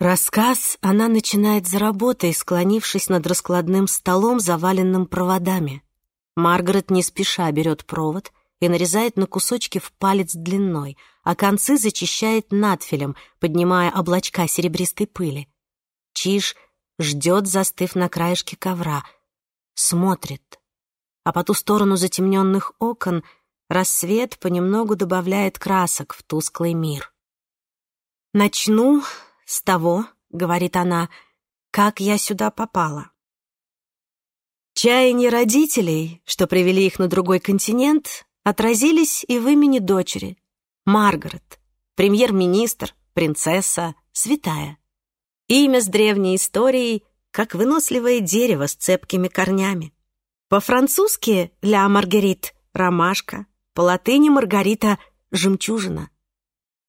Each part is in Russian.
Рассказ она начинает за работой, склонившись над раскладным столом, заваленным проводами. Маргарет не спеша берет провод и нарезает на кусочки в палец длиной, а концы зачищает надфилем, поднимая облачка серебристой пыли. Чиж ждет, застыв на краешке ковра, смотрит. А по ту сторону затемненных окон рассвет понемногу добавляет красок в тусклый мир. «Начну с того, — говорит она, — как я сюда попала. Чаяние родителей, что привели их на другой континент, отразились и в имени дочери, Маргарет, премьер-министр, принцесса, святая. Имя с древней историей, как выносливое дерево с цепкими корнями. По-французски «ля Маргарит» — ромашка, по-латыни «маргарита» — жемчужина.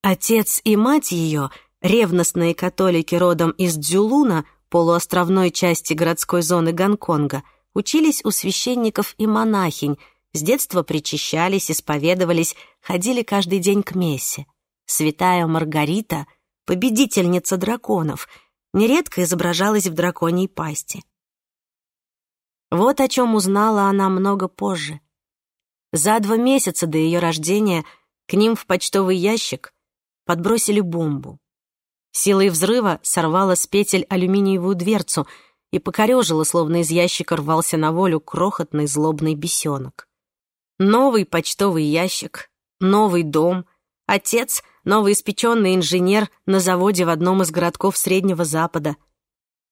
Отец и мать ее — ревностные католики родом из Дзюлуна, полуостровной части городской зоны Гонконга, учились у священников и монахинь, с детства причащались, исповедовались, ходили каждый день к мессе. Святая Маргарита, победительница драконов, нередко изображалась в драконьей пасти. Вот о чем узнала она много позже. За два месяца до ее рождения к ним в почтовый ящик подбросили бомбу. Силой взрыва сорвала с петель алюминиевую дверцу и покорежила, словно из ящика рвался на волю крохотный злобный бесенок. Новый почтовый ящик, новый дом, отец — новоиспеченный инженер на заводе в одном из городков Среднего Запада.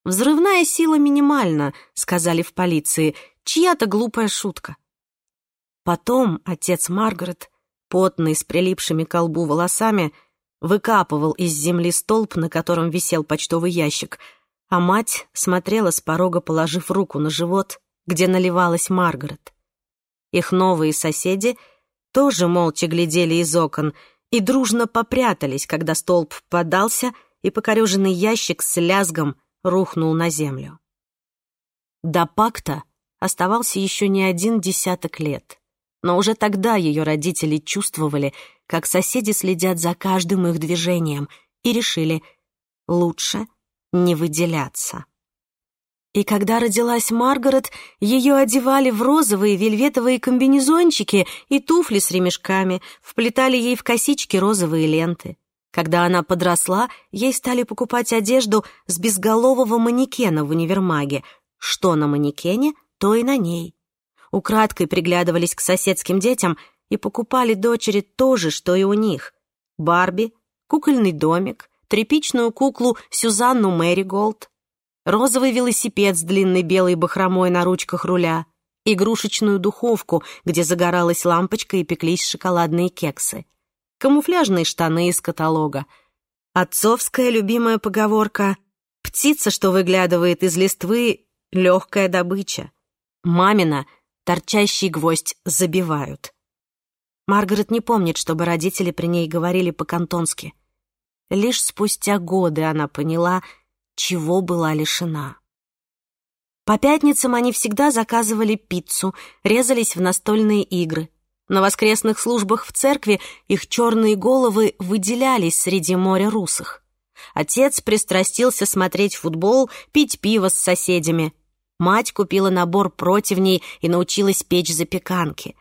«Взрывная сила минимальна», — сказали в полиции. «Чья-то глупая шутка». Потом отец Маргарет, потный, с прилипшими к лбу волосами, — выкапывал из земли столб, на котором висел почтовый ящик, а мать смотрела с порога, положив руку на живот, где наливалась Маргарет. Их новые соседи тоже молча глядели из окон и дружно попрятались, когда столб подался, и покореженный ящик с лязгом рухнул на землю. До пакта оставался еще не один десяток лет. Но уже тогда ее родители чувствовали, как соседи следят за каждым их движением, и решили лучше не выделяться. И когда родилась Маргарет, ее одевали в розовые вельветовые комбинезончики и туфли с ремешками, вплетали ей в косички розовые ленты. Когда она подросла, ей стали покупать одежду с безголового манекена в универмаге. Что на манекене, то и на ней украдкой приглядывались к соседским детям и покупали дочери то же, что и у них. Барби, кукольный домик, тряпичную куклу Сюзанну Мэриголд, розовый велосипед с длинной белой бахромой на ручках руля, игрушечную духовку, где загоралась лампочка и пеклись шоколадные кексы, камуфляжные штаны из каталога. Отцовская любимая поговорка «Птица, что выглядывает из листвы, легкая добыча». Мамина — торчащий гвоздь забивают. Маргарет не помнит, чтобы родители при ней говорили по-кантонски. Лишь спустя годы она поняла, чего была лишена. По пятницам они всегда заказывали пиццу, резались в настольные игры. На воскресных службах в церкви их черные головы выделялись среди моря русых. Отец пристрастился смотреть футбол, пить пиво с соседями. Мать купила набор противней и научилась печь запеканки.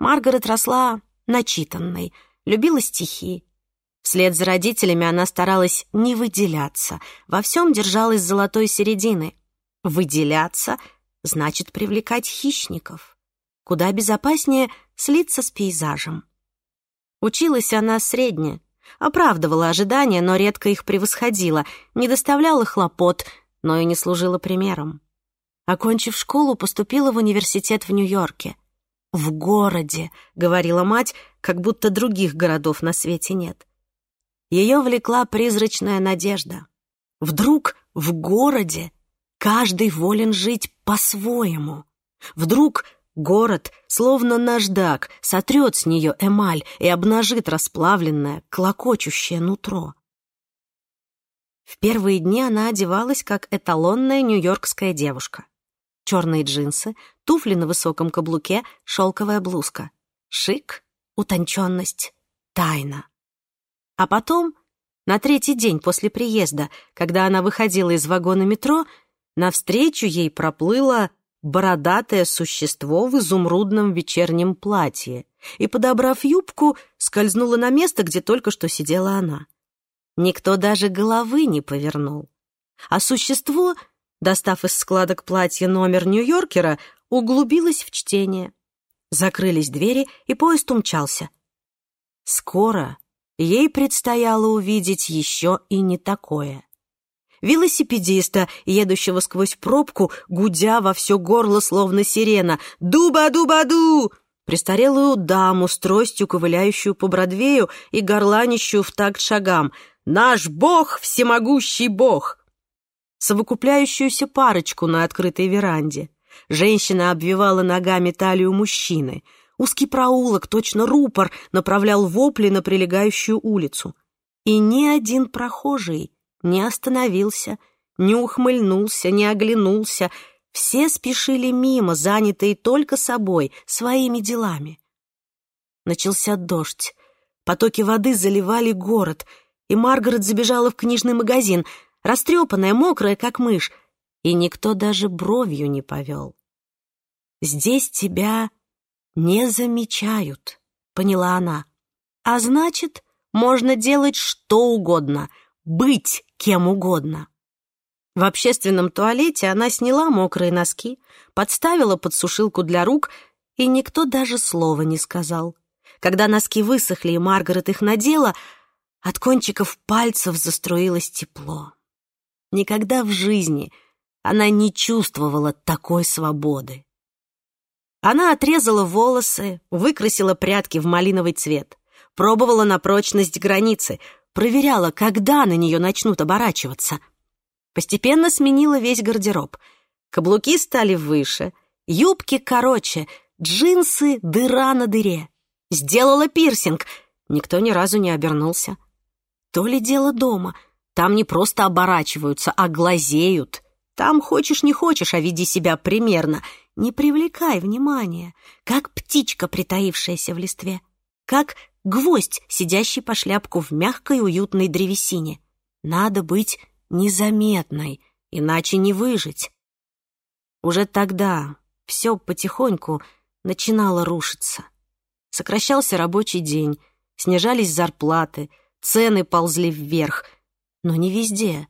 Маргарет росла начитанной, любила стихи. Вслед за родителями она старалась не выделяться, во всем держалась золотой середины. Выделяться значит привлекать хищников. Куда безопаснее слиться с пейзажем. Училась она средне, оправдывала ожидания, но редко их превосходила, не доставляла хлопот, но и не служила примером. Окончив школу, поступила в университет в Нью-Йорке. «В городе», — говорила мать, как будто других городов на свете нет. Ее влекла призрачная надежда. Вдруг в городе каждый волен жить по-своему. Вдруг город, словно наждак, сотрет с нее эмаль и обнажит расплавленное, клокочущее нутро. В первые дни она одевалась как эталонная нью-йоркская девушка черные джинсы, туфли на высоком каблуке, шелковая блузка. Шик, утонченность, тайна. А потом, на третий день после приезда, когда она выходила из вагона метро, навстречу ей проплыло бородатое существо в изумрудном вечернем платье и, подобрав юбку, скользнуло на место, где только что сидела она. Никто даже головы не повернул. А существо Достав из складок платья номер Нью-Йоркера, углубилась в чтение. Закрылись двери, и поезд умчался. Скоро ей предстояло увидеть еще и не такое. Велосипедиста, едущего сквозь пробку, гудя во все горло, словно сирена. «Дуба-дуба-ду!» Престарелую даму с тростью, ковыляющую по Бродвею и горланищую в такт шагам. «Наш бог, всемогущий бог!» совокупляющуюся парочку на открытой веранде. Женщина обвивала ногами талию мужчины. Узкий проулок, точно рупор, направлял вопли на прилегающую улицу. И ни один прохожий не остановился, не ухмыльнулся, не оглянулся. Все спешили мимо, занятые только собой, своими делами. Начался дождь. Потоки воды заливали город, и Маргарет забежала в книжный магазин — растрепанная, мокрая, как мышь, и никто даже бровью не повел. «Здесь тебя не замечают», — поняла она. «А значит, можно делать что угодно, быть кем угодно». В общественном туалете она сняла мокрые носки, подставила под сушилку для рук, и никто даже слова не сказал. Когда носки высохли и Маргарет их надела, от кончиков пальцев заструилось тепло. Никогда в жизни она не чувствовала такой свободы. Она отрезала волосы, выкрасила прядки в малиновый цвет, пробовала на прочность границы, проверяла, когда на нее начнут оборачиваться. Постепенно сменила весь гардероб. Каблуки стали выше, юбки короче, джинсы — дыра на дыре. Сделала пирсинг. Никто ни разу не обернулся. То ли дело дома — там не просто оборачиваются, а глазеют. Там хочешь не хочешь, а веди себя примерно. Не привлекай внимания, как птичка, притаившаяся в листве, как гвоздь, сидящий по шляпку в мягкой уютной древесине. Надо быть незаметной, иначе не выжить. Уже тогда все потихоньку начинало рушиться. Сокращался рабочий день, снижались зарплаты, цены ползли вверх — но не везде.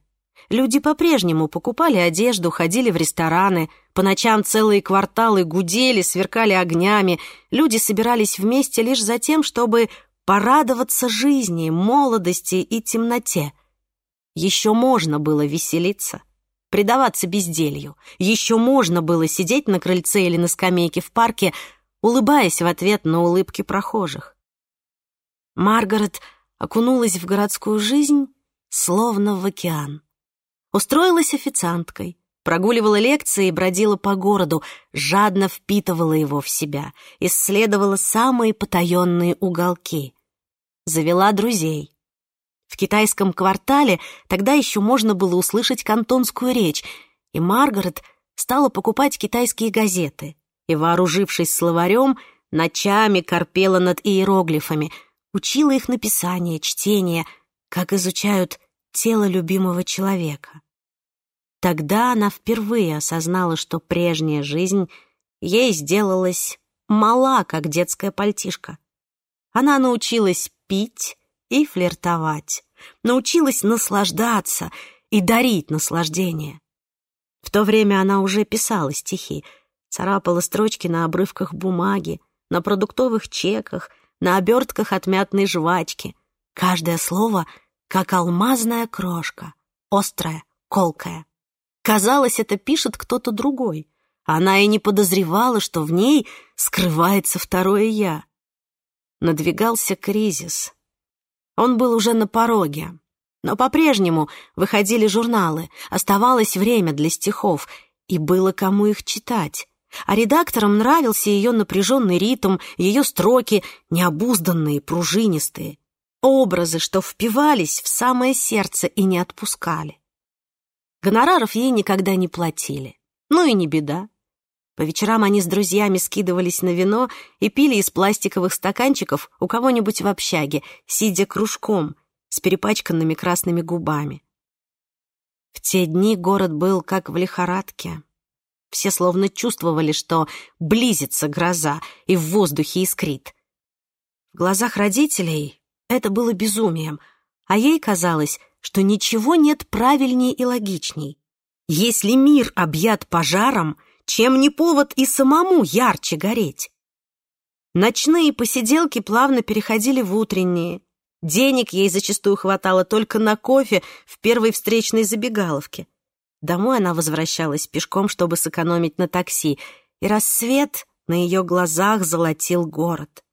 Люди по-прежнему покупали одежду, ходили в рестораны, по ночам целые кварталы гудели, сверкали огнями. Люди собирались вместе лишь за тем, чтобы порадоваться жизни, молодости и темноте. Еще можно было веселиться, предаваться безделью. Еще можно было сидеть на крыльце или на скамейке в парке, улыбаясь в ответ на улыбки прохожих. Маргарет окунулась в городскую жизнь словно в океан. Устроилась официанткой, прогуливала лекции и бродила по городу, жадно впитывала его в себя, исследовала самые потаенные уголки. Завела друзей. В китайском квартале тогда еще можно было услышать кантонскую речь, и Маргарет стала покупать китайские газеты и, вооружившись словарем, ночами корпела над иероглифами, учила их написание, чтение — как изучают тело любимого человека. Тогда она впервые осознала, что прежняя жизнь ей сделалась мала, как детская пальтишка. Она научилась пить и флиртовать, научилась наслаждаться и дарить наслаждение. В то время она уже писала стихи, царапала строчки на обрывках бумаги, на продуктовых чеках, на обертках от мятной жвачки — Каждое слово, как алмазная крошка, острая, колкая. Казалось, это пишет кто-то другой. Она и не подозревала, что в ней скрывается второе «я». Надвигался кризис. Он был уже на пороге. Но по-прежнему выходили журналы, оставалось время для стихов, и было кому их читать. А редакторам нравился ее напряженный ритм, ее строки, необузданные, пружинистые образы, что впивались в самое сердце и не отпускали. Гонораров ей никогда не платили. Ну и не беда. По вечерам они с друзьями скидывались на вино и пили из пластиковых стаканчиков у кого-нибудь в общаге, сидя кружком с перепачканными красными губами. В те дни город был как в лихорадке. Все словно чувствовали, что близится гроза и в воздухе искрит. В глазах родителей это было безумием, а ей казалось, что ничего нет правильнее и логичней. Если мир объят пожаром, чем не повод и самому ярче гореть? Ночные посиделки плавно переходили в утренние. Денег ей зачастую хватало только на кофе в первой встречной забегаловке. Домой она возвращалась пешком, чтобы сэкономить на такси, и рассвет на ее глазах золотил город.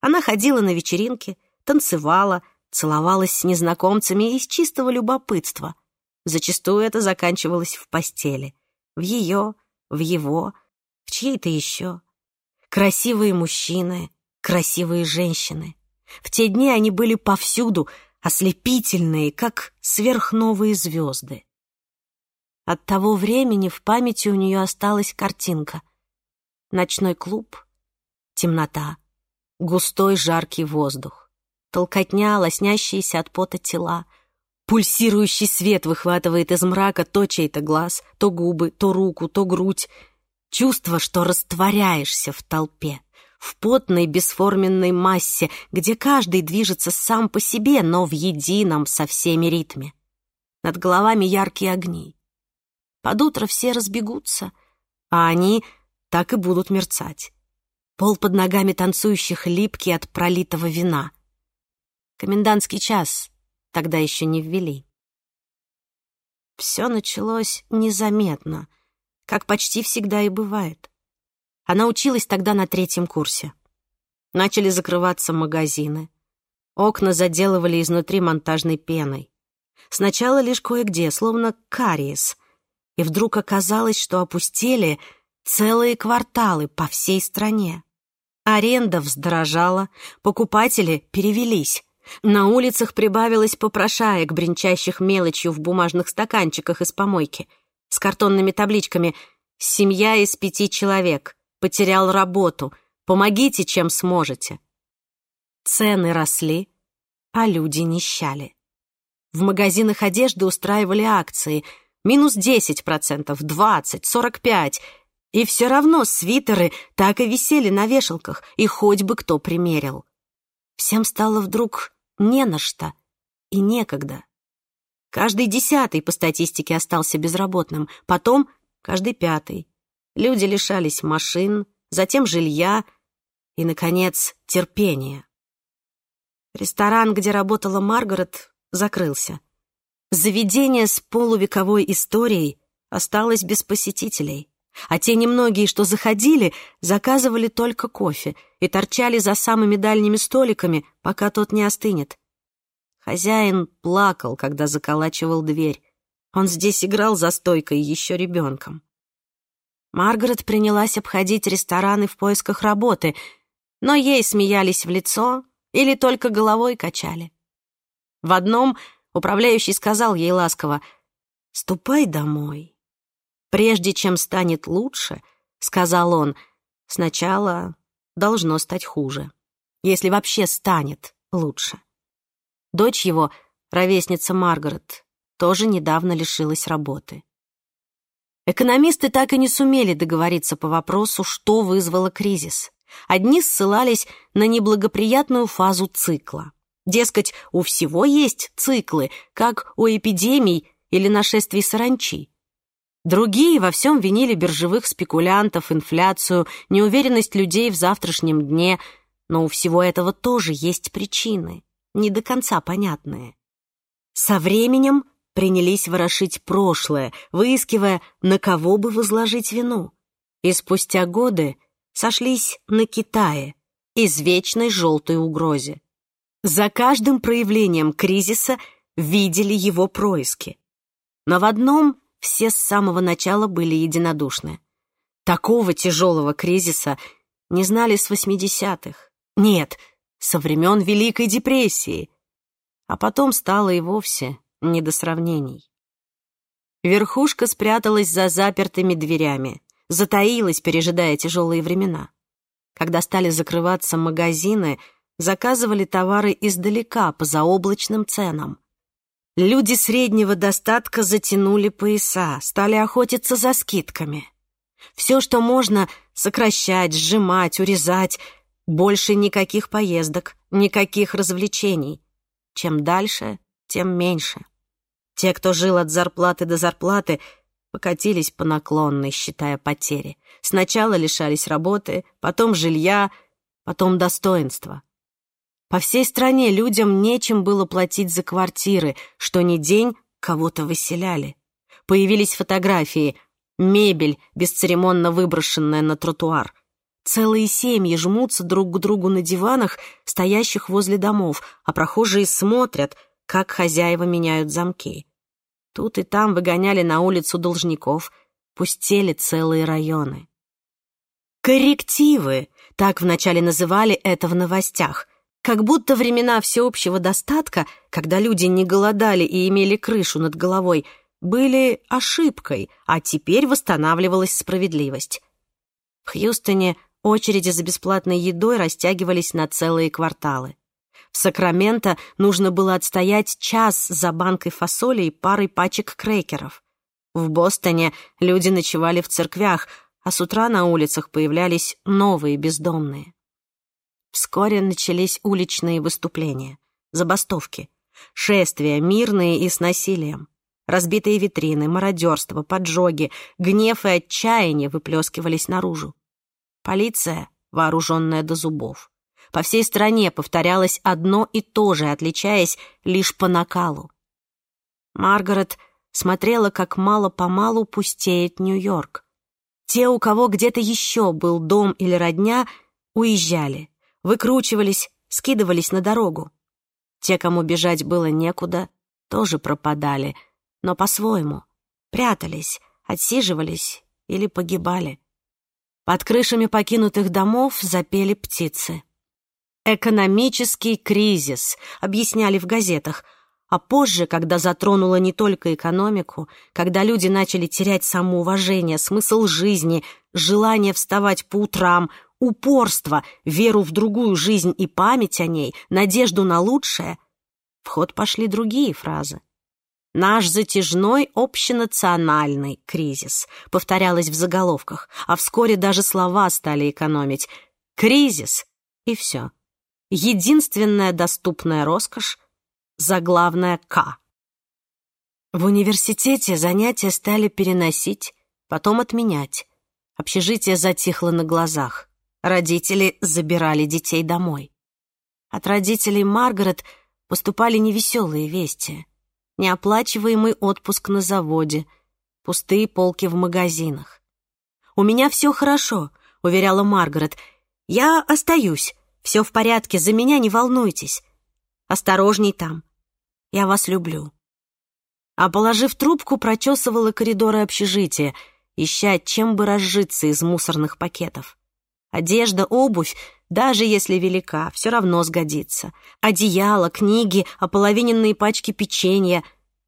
Она ходила на вечеринки — танцевала, целовалась с незнакомцами из чистого любопытства. Зачастую это заканчивалось в постели. В ее, в его, в чьей-то еще. Красивые мужчины, красивые женщины. В те дни они были повсюду, ослепительные, как сверхновые звезды. От того времени в памяти у нее осталась картинка. Ночной клуб, темнота, густой жаркий воздух толкотня, лоснящиеся от пота тела. Пульсирующий свет выхватывает из мрака то чей-то глаз, то губы, то руку, то грудь. Чувство, что растворяешься в толпе, в потной бесформенной массе, где каждый движется сам по себе, но в едином со всеми ритме. Над головами яркие огни. Под утро все разбегутся, а они так и будут мерцать. Пол под ногами танцующих липкий от пролитого вина — Комендантский час. Тогда еще не ввели. Все началось незаметно, как почти всегда и бывает. Она училась тогда на третьем курсе. Начали закрываться магазины. Окна заделывали изнутри монтажной пеной. Сначала лишь кое-где, словно кариес. И вдруг оказалось, что опустили целые кварталы по всей стране. Аренда вздорожала, покупатели перевелись. На улицах прибавилось попрошаек, бренчащих мелочью в бумажных стаканчиках из помойки, с картонными табличками «Семья из пяти человек», «Потерял работу», «Помогите, чем сможете». Цены росли, а люди нищали. В магазинах одежды устраивали акции минус 10%, 20%, 45%, и все равно свитеры так и висели на вешалках, и хоть бы кто примерил. Всем стало вдруг не на что и некогда. Каждый десятый по статистике остался безработным, потом каждый пятый. Люди лишались машин, затем жилья и, наконец, терпения. Ресторан, где работала Маргарет, закрылся. Заведение с полувековой историей осталось без посетителей. А те немногие, что заходили, заказывали только кофе и торчали за самыми дальними столиками, пока тот не остынет. Хозяин плакал, когда заколачивал дверь. Он здесь играл за стойкой еще ребенком. Маргарет принялась обходить рестораны в поисках работы, но ей смеялись в лицо или только головой качали. В одном управляющий сказал ей ласково «Ступай домой, прежде чем станет лучше, сказал он, сначала должно стать хуже, если вообще станет лучше. Дочь его, ровесница Маргарет, тоже недавно лишилась работы. Экономисты так и не сумели договориться по вопросу, что вызвало кризис. Одни ссылались на неблагоприятную фазу цикла. Дескать, у всего есть циклы, как у эпидемий или нашествий саранчи. Другие во всем винили биржевых спекулянтов, инфляцию, неуверенность людей в завтрашнем дне. Но у всего этого тоже есть причины, не до конца понятные. Со временем принялись ворошить прошлое, выискивая, на кого бы возложить вину. И спустя годы сошлись на Китае, из вечной желтой угрозе. За каждым проявлением кризиса видели его происки. Но в одном все с самого начала были единодушны. Такого тяжелого кризиса не знали с 80-х. Нет, со времен Великой депрессии. А потом стало и вовсе не до сравнений. Верхушка спряталась за запертыми дверями, затаилась, пережидая тяжелые времена. Когда стали закрываться магазины, заказывали товары издалека по заоблачным ценам. Люди среднего достатка затянули пояса, стали охотиться за скидками. Все, что можно, сокращать, сжимать, урезать. Больше никаких поездок, никаких развлечений. Чем дальше, тем меньше. Те, кто жил от зарплаты до зарплаты, покатились по наклонной, считая потери. Сначала лишались работы, потом жилья, потом достоинства. По всей стране людям нечем было платить за квартиры, что ни день кого-то выселяли. Появились фотографии, мебель, бесцеремонно выброшенная на тротуар. Целые семьи жмутся друг к другу на диванах, стоящих возле домов, а прохожие смотрят, как хозяева меняют замки. Тут и там выгоняли на улицу должников, пустели целые районы. «Коррективы!» — так вначале называли это в новостях. Как будто времена всеобщего достатка, когда люди не голодали и имели крышу над головой, были ошибкой, а теперь восстанавливалась справедливость. В Хьюстоне очереди за бесплатной едой растягивались на целые кварталы. В Сакраменто нужно было отстоять час за банкой фасоли и парой пачек крекеров. В Бостоне люди ночевали в церквях, а с утра на улицах появлялись новые бездомные. Вскоре начались уличные выступления, забастовки, шествия, мирные и с насилием. Разбитые витрины, мародерство, поджоги, гнев и отчаяние выплескивались наружу. Полиция, вооруженная до зубов. По всей стране повторялось одно и то же, отличаясь лишь по накалу. Маргарет смотрела, как мало-помалу пустеет Нью-Йорк. Те, у кого где-то еще был дом или родня, уезжали выкручивались, скидывались на дорогу. Те, кому бежать было некуда, тоже пропадали, но по-своему. Прятались, отсиживались или погибали. Под крышами покинутых домов запели птицы. «Экономический кризис», — объясняли в газетах. А позже, когда затронуло не только экономику, когда люди начали терять самоуважение, смысл жизни, желание вставать по утрам, упорство, веру в другую жизнь и память о ней, надежду на лучшее, в ход пошли другие фразы. «Наш затяжной общенациональный кризис» повторялось в заголовках, а вскоре даже слова стали экономить. «Кризис» и все. Единственная доступная роскошь — заглавная «К». В университете занятия стали переносить, потом отменять. Общежитие затихло на глазах. Родители забирали детей домой. От родителей Маргарет поступали невеселые вести. Неоплачиваемый отпуск на заводе, пустые полки в магазинах. «У меня все хорошо», — уверяла Маргарет. «Я остаюсь. Все в порядке, за меня не волнуйтесь. Осторожней там. Я вас люблю». А положив трубку, прочесывала коридоры общежития, ища, чем бы разжиться из мусорных пакетов. Одежда, обувь, даже если велика, все равно сгодится. Одеяло, книги, ополовиненные пачки печенья.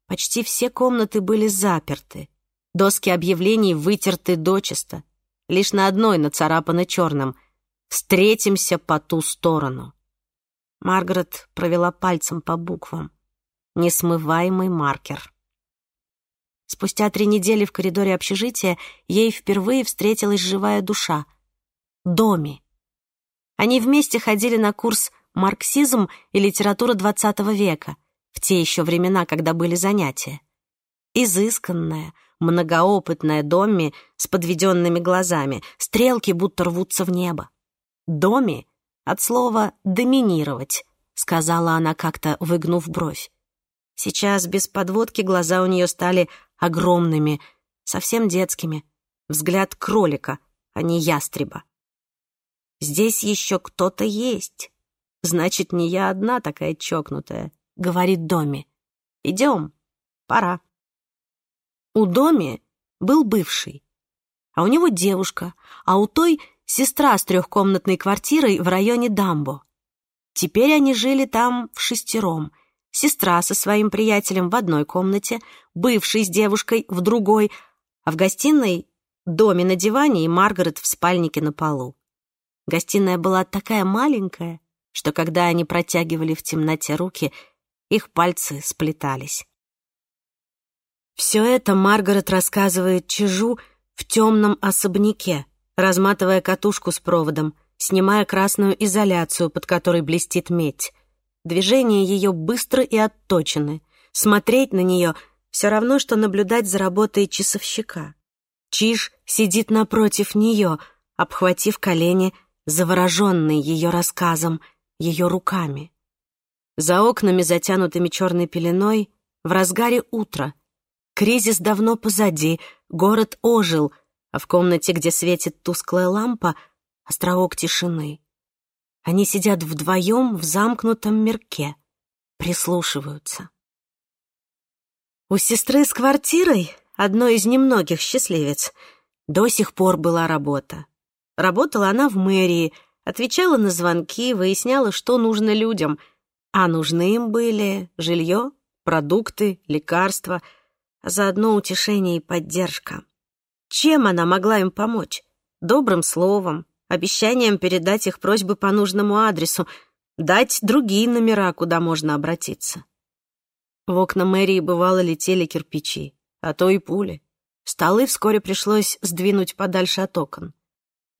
Почти все комнаты были заперты. Доски объявлений вытерты дочисто. Лишь на одной нацарапано черным. «Встретимся по ту сторону». Маргарет провела пальцем по буквам. Несмываемый маркер. Спустя три недели в коридоре общежития ей впервые встретилась живая душа — доме. Они вместе ходили на курс «Марксизм и литература XX века» в те еще времена, когда были занятия. Изысканная, многоопытная Доми с подведенными глазами, стрелки будто рвутся в небо. «Доми» от слова «доминировать», — сказала она как-то, выгнув бровь. Сейчас без подводки глаза у нее стали огромными, совсем детскими. Взгляд кролика, а не ястреба. Здесь еще кто-то есть. Значит, не я одна такая чокнутая, говорит Доми. Идем, пора. У Доми был бывший, а у него девушка, а у той сестра с трехкомнатной квартирой в районе Дамбо. Теперь они жили там в шестером. Сестра со своим приятелем в одной комнате, бывший с девушкой в другой, а в гостиной Доми на диване и Маргарет в спальнике на полу. Гостиная была такая маленькая, что когда они протягивали в темноте руки, их пальцы сплетались. Все это Маргарет рассказывает Чижу в темном особняке, разматывая катушку с проводом, снимая красную изоляцию, под которой блестит медь. Движения ее быстры и отточены. Смотреть на нее все равно, что наблюдать за работой часовщика. Чиж сидит напротив нее, обхватив колени завороженный ее рассказом, ее руками. За окнами, затянутыми черной пеленой, в разгаре утра. Кризис давно позади, город ожил, а в комнате, где светит тусклая лампа, островок тишины. Они сидят вдвоем в замкнутом мирке, прислушиваются. У сестры с квартирой, одной из немногих счастливец, до сих пор была работа. Работала она в мэрии, отвечала на звонки, выясняла, что нужно людям. А нужны им были жилье, продукты, лекарства, а заодно утешение и поддержка. Чем она могла им помочь? Добрым словом, обещанием передать их просьбы по нужному адресу, дать другие номера, куда можно обратиться. В окна мэрии бывало летели кирпичи, а то и пули. Столы вскоре пришлось сдвинуть подальше от окон.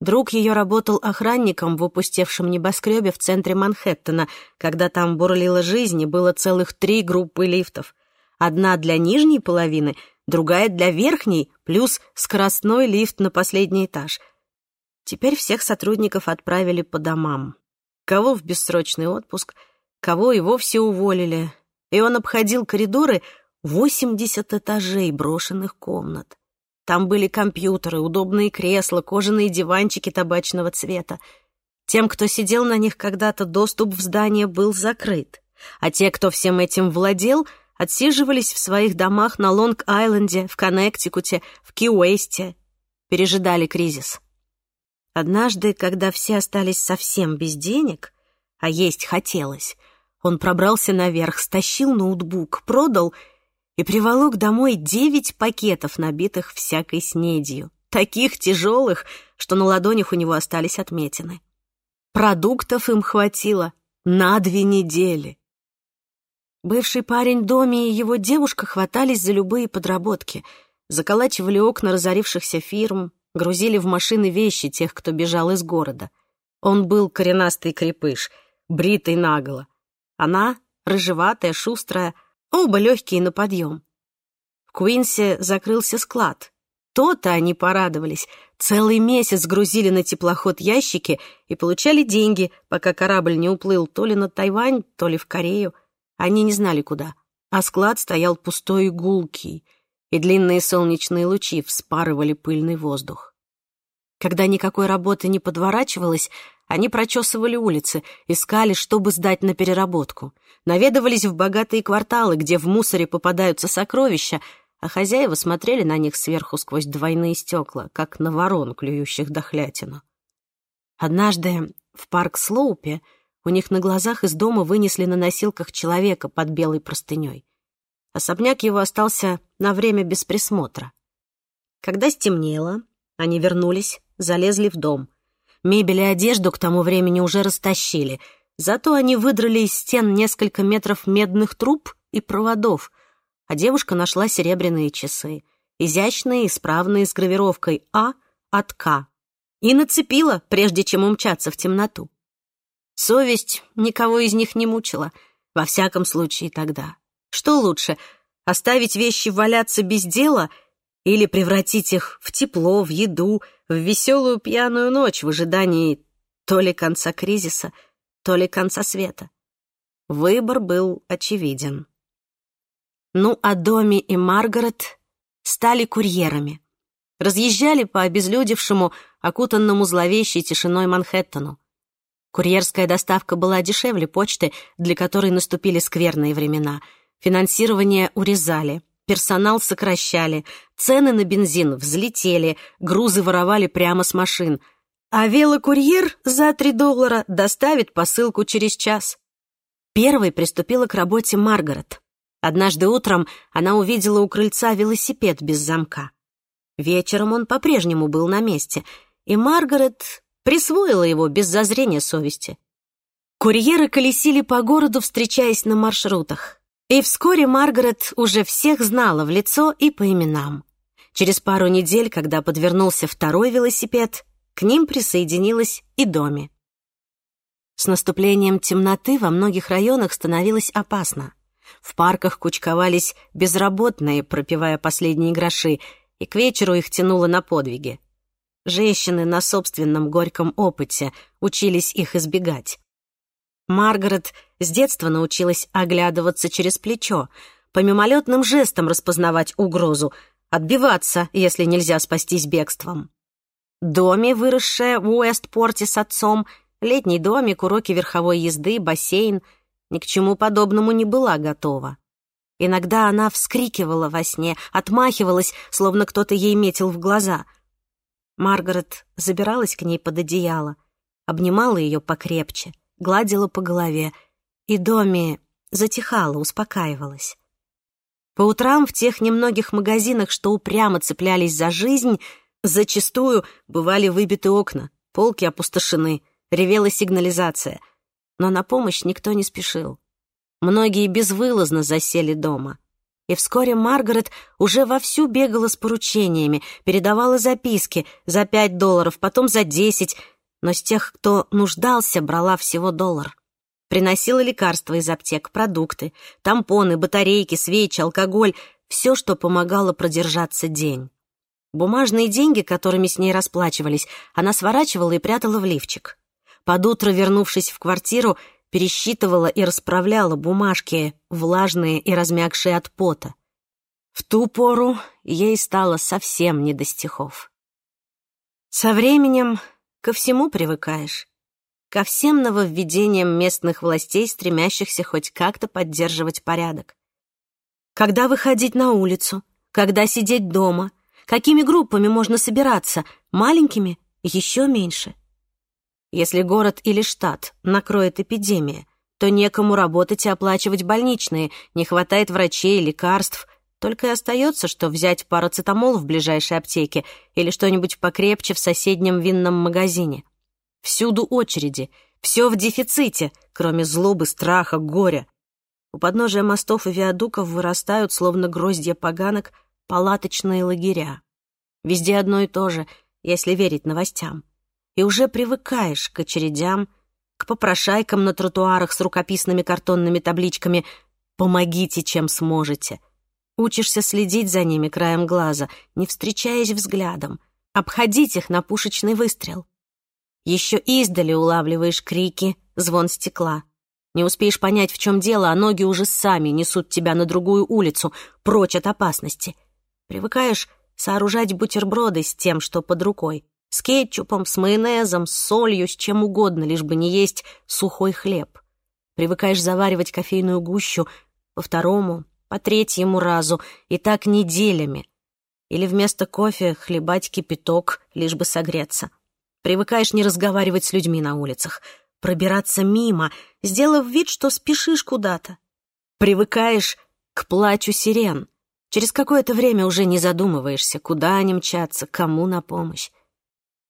Друг ее работал охранником в упустевшем небоскребе в центре Манхэттена, когда там бурлила жизнь и было целых три группы лифтов. Одна для нижней половины, другая для верхней, плюс скоростной лифт на последний этаж. Теперь всех сотрудников отправили по домам. Кого в бессрочный отпуск, кого и вовсе уволили. И он обходил коридоры 80 этажей брошенных комнат. Там были компьютеры, удобные кресла, кожаные диванчики табачного цвета. Тем, кто сидел на них когда-то, доступ в здание был закрыт. А те, кто всем этим владел, отсиживались в своих домах на Лонг-Айленде, в Коннектикуте, в Ки-Уэсте. Пережидали кризис. Однажды, когда все остались совсем без денег, а есть хотелось, он пробрался наверх, стащил ноутбук, продал — и приволок домой девять пакетов, набитых всякой снедью, таких тяжелых, что на ладонях у него остались отметины. Продуктов им хватило на две недели. Бывший парень Доми и его девушка хватались за любые подработки, заколачивали окна разорившихся фирм, грузили в машины вещи тех, кто бежал из города. Он был коренастый крепыш, бритый наголо. Она, рыжеватая, шустрая, Оба легкие на подъем. В Куинсе закрылся склад. То-то они порадовались. Целый месяц грузили на теплоход ящики и получали деньги, пока корабль не уплыл то ли на Тайвань, то ли в Корею. Они не знали, куда. А склад стоял пустой и гулкий, и длинные солнечные лучи вспарывали пыльный воздух. Когда никакой работы не подворачивалось, они прочесывали улицы, искали, чтобы сдать на переработку. Наведывались в богатые кварталы, где в мусоре попадаются сокровища, а хозяева смотрели на них сверху сквозь двойные стекла, как на ворон, клюющих дохлятину. Однажды в парк Слоупе у них на глазах из дома вынесли на носилках человека под белой простыней. Особняк его остался на время без присмотра. Когда стемнело, они вернулись, залезли в дом — Мебель и одежду к тому времени уже растащили. Зато они выдрали из стен несколько метров медных труб и проводов, а девушка нашла серебряные часы, изящные, исправные, с гравировкой «А» от «К», и нацепила, прежде чем умчаться в темноту. Совесть никого из них не мучила, во всяком случае тогда. Что лучше, оставить вещи валяться без дела — или превратить их в тепло, в еду, в веселую пьяную ночь в ожидании то ли конца кризиса, то ли конца света. Выбор был очевиден. Ну, а Доми и Маргарет стали курьерами. Разъезжали по обезлюдевшему, окутанному зловещей тишиной Манхэттену. Курьерская доставка была дешевле почты, для которой наступили скверные времена. Финансирование урезали. Персонал сокращали, цены на бензин взлетели, грузы воровали прямо с машин. А велокурьер за 3 доллара доставит посылку через час. Первой приступила к работе Маргарет. Однажды утром она увидела у крыльца велосипед без замка. Вечером он по-прежнему был на месте, и Маргарет присвоила его без зазрения совести. Курьеры колесили по городу, встречаясь на маршрутах. И вскоре Маргарет уже всех знала в лицо и по именам. Через пару недель, когда подвернулся второй велосипед, к ним присоединилась и Доми. С наступлением темноты во многих районах становилось опасно. В парках кучковались безработные, пропивая последние гроши, и к вечеру их тянуло на подвиги. Женщины на собственном горьком опыте учились их избегать. Маргарет с детства научилась оглядываться через плечо, по мимолетным жестам распознавать угрозу, отбиваться, если нельзя спастись бегством. Доме, выросшая в Уэстпорте с отцом, летний домик, уроки верховой езды, бассейн, ни к чему подобному не была готова. Иногда она вскрикивала во сне, отмахивалась, словно кто-то ей метил в глаза. Маргарет забиралась к ней под одеяло, обнимала ее покрепче — гладила по голове, и Доми затихала, успокаивалась. По утрам в тех немногих магазинах, что упрямо цеплялись за жизнь, зачастую бывали выбиты окна, полки опустошены, ревела сигнализация. Но на помощь никто не спешил. Многие безвылазно засели дома. И вскоре Маргарет уже вовсю бегала с поручениями, передавала записки за пять долларов, потом за десять, но с тех, кто нуждался, брала всего доллар. Приносила лекарства из аптек, продукты, тампоны, батарейки, свечи, алкоголь, все, что помогало продержаться день. Бумажные деньги, которыми с ней расплачивались, она сворачивала и прятала в лифчик. Под утро, вернувшись в квартиру, пересчитывала и расправляла бумажки, влажные и размягшие от пота. В ту пору ей стало совсем не до стихов. Со временем Ко всему привыкаешь. Ко всем нововведениям местных властей, стремящихся хоть как-то поддерживать порядок. Когда выходить на улицу? Когда сидеть дома? Какими группами можно собираться? Маленькими? Еще меньше. Если город или штат накроет эпидемия, то некому работать и оплачивать больничные, не хватает врачей, лекарств, только и остается, что взять парацетамол в ближайшей аптеке или что-нибудь покрепче в соседнем винном магазине. Всюду очереди, все в дефиците, кроме злобы, страха, горя. У подножия мостов и виадуков вырастают, словно гроздья поганок, палаточные лагеря. Везде одно и то же, если верить новостям. И уже привыкаешь к очередям, к попрошайкам на тротуарах с рукописными картонными табличками «Помогите, чем сможете», Учишься следить за ними краем глаза, не встречаясь взглядом, обходить их на пушечный выстрел. Еще издали улавливаешь крики, звон стекла. Не успеешь понять, в чем дело, а ноги уже сами несут тебя на другую улицу, прочь от опасности. Привыкаешь сооружать бутерброды с тем, что под рукой. С кетчупом, с майонезом, с солью, с чем угодно, лишь бы не есть сухой хлеб. Привыкаешь заваривать кофейную гущу по второму, по третьему разу и так неделями. Или вместо кофе хлебать кипяток, лишь бы согреться. Привыкаешь не разговаривать с людьми на улицах, пробираться мимо, сделав вид, что спешишь куда-то. Привыкаешь к плачу сирен. Через какое-то время уже не задумываешься, куда они мчатся, кому на помощь.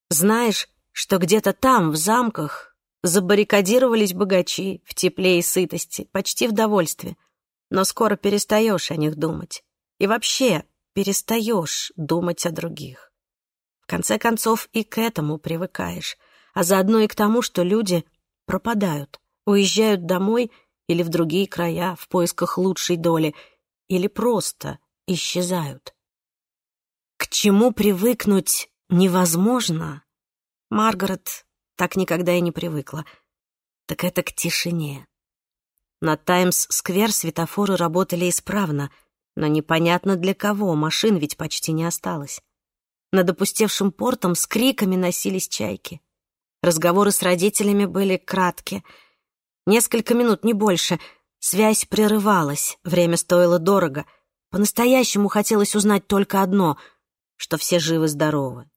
Знаешь, что где-то там, в замках, забаррикадировались богачи в тепле и сытости, почти в довольстве — но скоро перестаешь о них думать. И вообще перестаешь думать о других. В конце концов, и к этому привыкаешь, а заодно и к тому, что люди пропадают, уезжают домой или в другие края в поисках лучшей доли, или просто исчезают. К чему привыкнуть невозможно? Маргарет так никогда и не привыкла. Так это к тишине. На Таймс-сквер светофоры работали исправно, но непонятно для кого, машин ведь почти не осталось. На опустевшим портом с криками носились чайки. Разговоры с родителями были краткие, Несколько минут, не больше. Связь прерывалась, время стоило дорого. По-настоящему хотелось узнать только одно — что все живы-здоровы.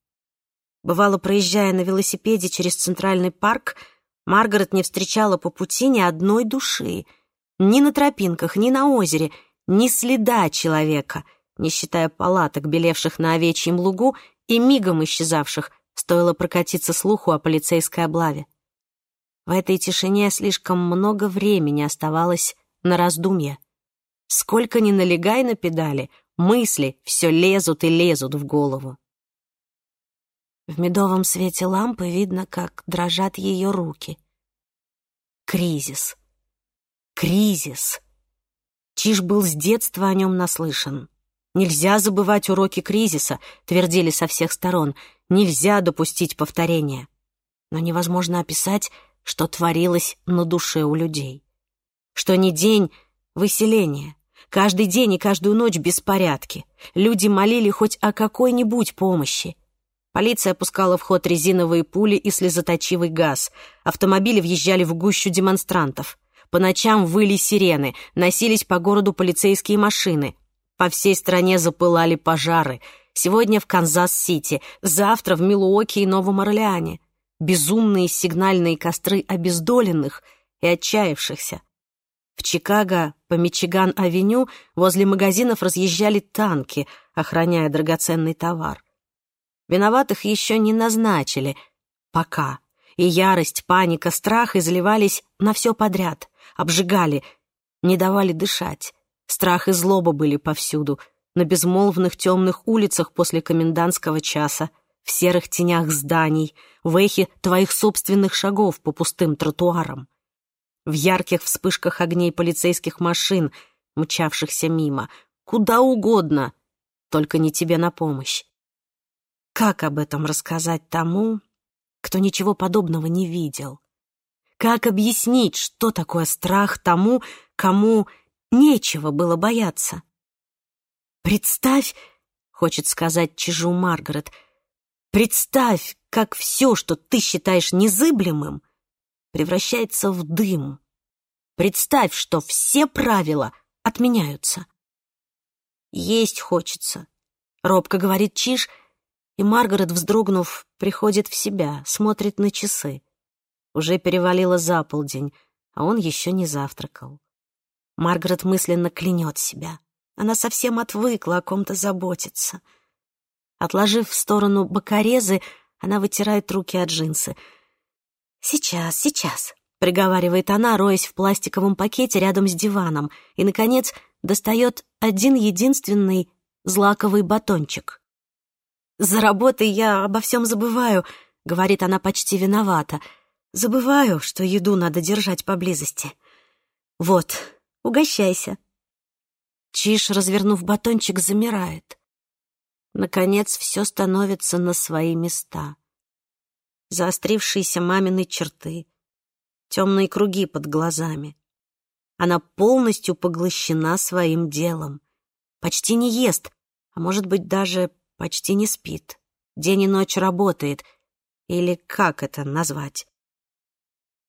Бывало, проезжая на велосипеде через Центральный парк, Маргарет не встречала по пути ни одной души, ни на тропинках, ни на озере, ни следа человека, не считая палаток, белевших на овечьем лугу и мигом исчезавших, стоило прокатиться слуху о полицейской облаве. В этой тишине слишком много времени оставалось на раздумье. Сколько ни налегай на педали, мысли все лезут и лезут в голову. В медовом свете лампы видно, как дрожат ее руки. Кризис. Кризис. Чиж был с детства о нем наслышан. «Нельзя забывать уроки кризиса», — твердили со всех сторон. «Нельзя допустить повторения». Но невозможно описать, что творилось на душе у людей. Что ни день — выселения, Каждый день и каждую ночь беспорядки. Люди молили хоть о какой-нибудь помощи. Полиция пускала в ход резиновые пули и слезоточивый газ. Автомобили въезжали в гущу демонстрантов. По ночам выли сирены, носились по городу полицейские машины. По всей стране запылали пожары. Сегодня в Канзас-Сити, завтра в Милуоки и Новом Орлеане. Безумные сигнальные костры обездоленных и отчаявшихся. В Чикаго по Мичиган-авеню возле магазинов разъезжали танки, охраняя драгоценный товар. Виноватых еще не назначили. Пока. И ярость, паника, страх изливались на все подряд. Обжигали, не давали дышать. Страх и злоба были повсюду. На безмолвных темных улицах после комендантского часа, в серых тенях зданий, в эхе твоих собственных шагов по пустым тротуарам. В ярких вспышках огней полицейских машин, мчавшихся мимо. Куда угодно, только не тебе на помощь. Как об этом рассказать тому, кто ничего подобного не видел? Как объяснить, что такое страх тому, кому нечего было бояться? «Представь», — хочет сказать чижу Маргарет, «представь, как все, что ты считаешь незыблемым, превращается в дым. Представь, что все правила отменяются». «Есть хочется», — робко говорит Чиж, — и Маргарет, вздрогнув, приходит в себя, смотрит на часы. Уже перевалило за полдень, а он еще не завтракал. Маргарет мысленно клянет себя. Она совсем отвыкла о ком-то заботиться. Отложив в сторону бокорезы, она вытирает руки от джинсы. «Сейчас, сейчас», — приговаривает она, роясь в пластиковом пакете рядом с диваном, и, наконец, достает один единственный злаковый батончик — за работы я обо всем забываю», — говорит она почти виновата. «Забываю, что еду надо держать поблизости. Вот, угощайся». Чиш, развернув батончик, замирает. Наконец, все становится на свои места. Заострившиеся мамины черты, темные круги под глазами. Она полностью поглощена своим делом. Почти не ест, а может быть даже почти не спит, день и ночь работает, или как это назвать?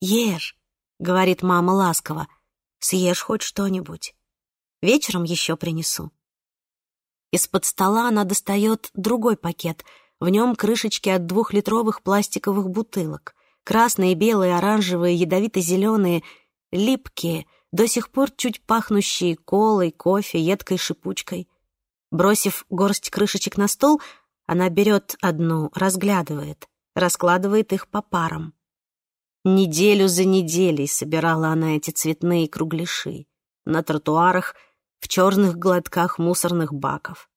«Ешь», — говорит мама ласково, — «съешь хоть что-нибудь. Вечером еще принесу». Из-под стола она достает другой пакет, в нем крышечки от двухлитровых пластиковых бутылок. Красные, белые, оранжевые, ядовито-зеленые, липкие, до сих пор чуть пахнущие колой, кофе, едкой шипучкой. Бросив горсть крышечек на стол, она берет одну, разглядывает, раскладывает их по парам. Неделю за неделей собирала она эти цветные кругляши на тротуарах, в черных глотках мусорных баков.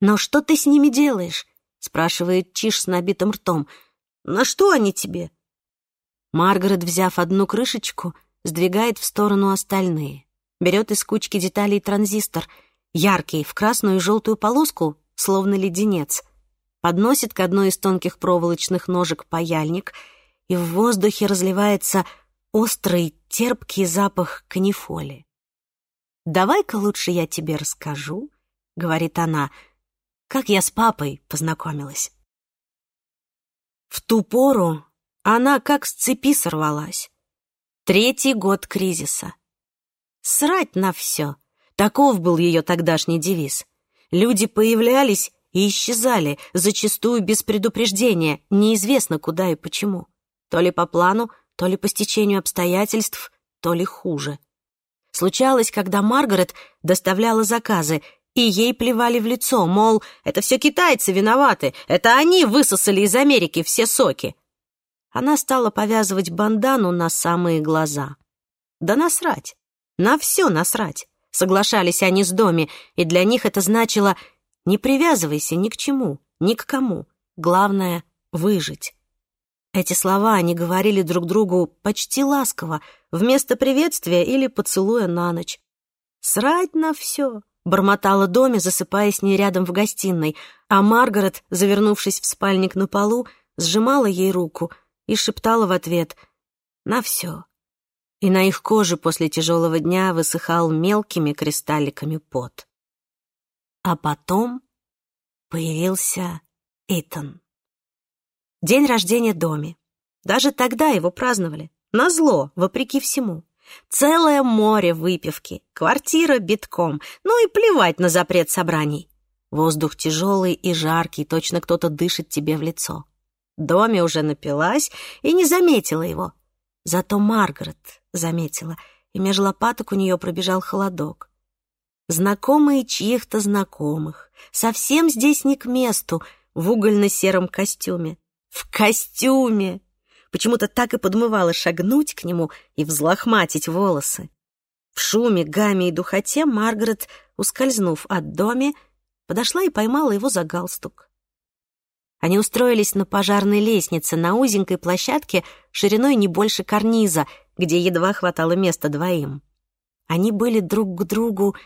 «Но что ты с ними делаешь?» — спрашивает Чиш с набитым ртом. «На что они тебе?» Маргарет, взяв одну крышечку, сдвигает в сторону остальные, берет из кучки деталей транзистор — яркий, в красную и желтую полоску, словно леденец, подносит к одной из тонких проволочных ножек паяльник, и в воздухе разливается острый, терпкий запах канифоли. «Давай-ка лучше я тебе расскажу», — говорит она, — «как я с папой познакомилась». В ту пору она как с цепи сорвалась. Третий год кризиса. Срать на все — Таков был ее тогдашний девиз. Люди появлялись и исчезали, зачастую без предупреждения, неизвестно куда и почему. То ли по плану, то ли по стечению обстоятельств, то ли хуже. Случалось, когда Маргарет доставляла заказы, и ей плевали в лицо, мол, это все китайцы виноваты, это они высосали из Америки все соки. Она стала повязывать бандану на самые глаза. Да насрать, на все насрать соглашались они с Доми, и для них это значило «не привязывайся ни к чему, ни к кому, главное — выжить». Эти слова они говорили друг другу почти ласково, вместо приветствия или поцелуя на ночь. «Срать на все!» — бормотала Доми, засыпая с ней рядом в гостиной, а Маргарет, завернувшись в спальник на полу, сжимала ей руку и шептала в ответ «на все, и на их коже после тяжелого дня высыхал мелкими кристалликами пот. А потом появился Эйтон. День рождения Доми. Даже тогда его праздновали. Назло, вопреки всему. Целое море выпивки, квартира битком, ну и плевать на запрет собраний. Воздух тяжелый и жаркий, точно кто-то дышит тебе в лицо. Доми уже напилась и не заметила его, Зато Маргарет заметила, и меж лопаток у нее пробежал холодок. Знакомые чьих-то знакомых. Совсем здесь не к месту, в угольно-сером костюме. В костюме! Почему-то так и подмывало шагнуть к нему и взлохматить волосы. В шуме, гаме и духоте Маргарет, ускользнув от доме, подошла и поймала его за галстук. Они устроились на пожарной лестнице на узенькой площадке шириной не больше карниза, где едва хватало места двоим. Они были друг к другу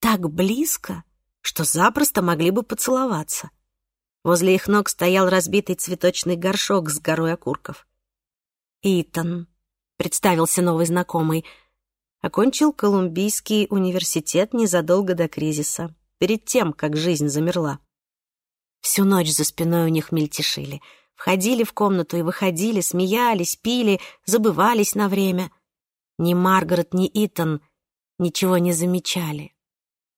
так близко, что запросто могли бы поцеловаться. Возле их ног стоял разбитый цветочный горшок с горой окурков. «Итан», — представился новый знакомый, — окончил Колумбийский университет незадолго до кризиса, перед тем, как жизнь замерла. Всю ночь за спиной у них мельтешили. Входили в комнату и выходили, смеялись, пили, забывались на время. Ни Маргарет, ни Итан ничего не замечали.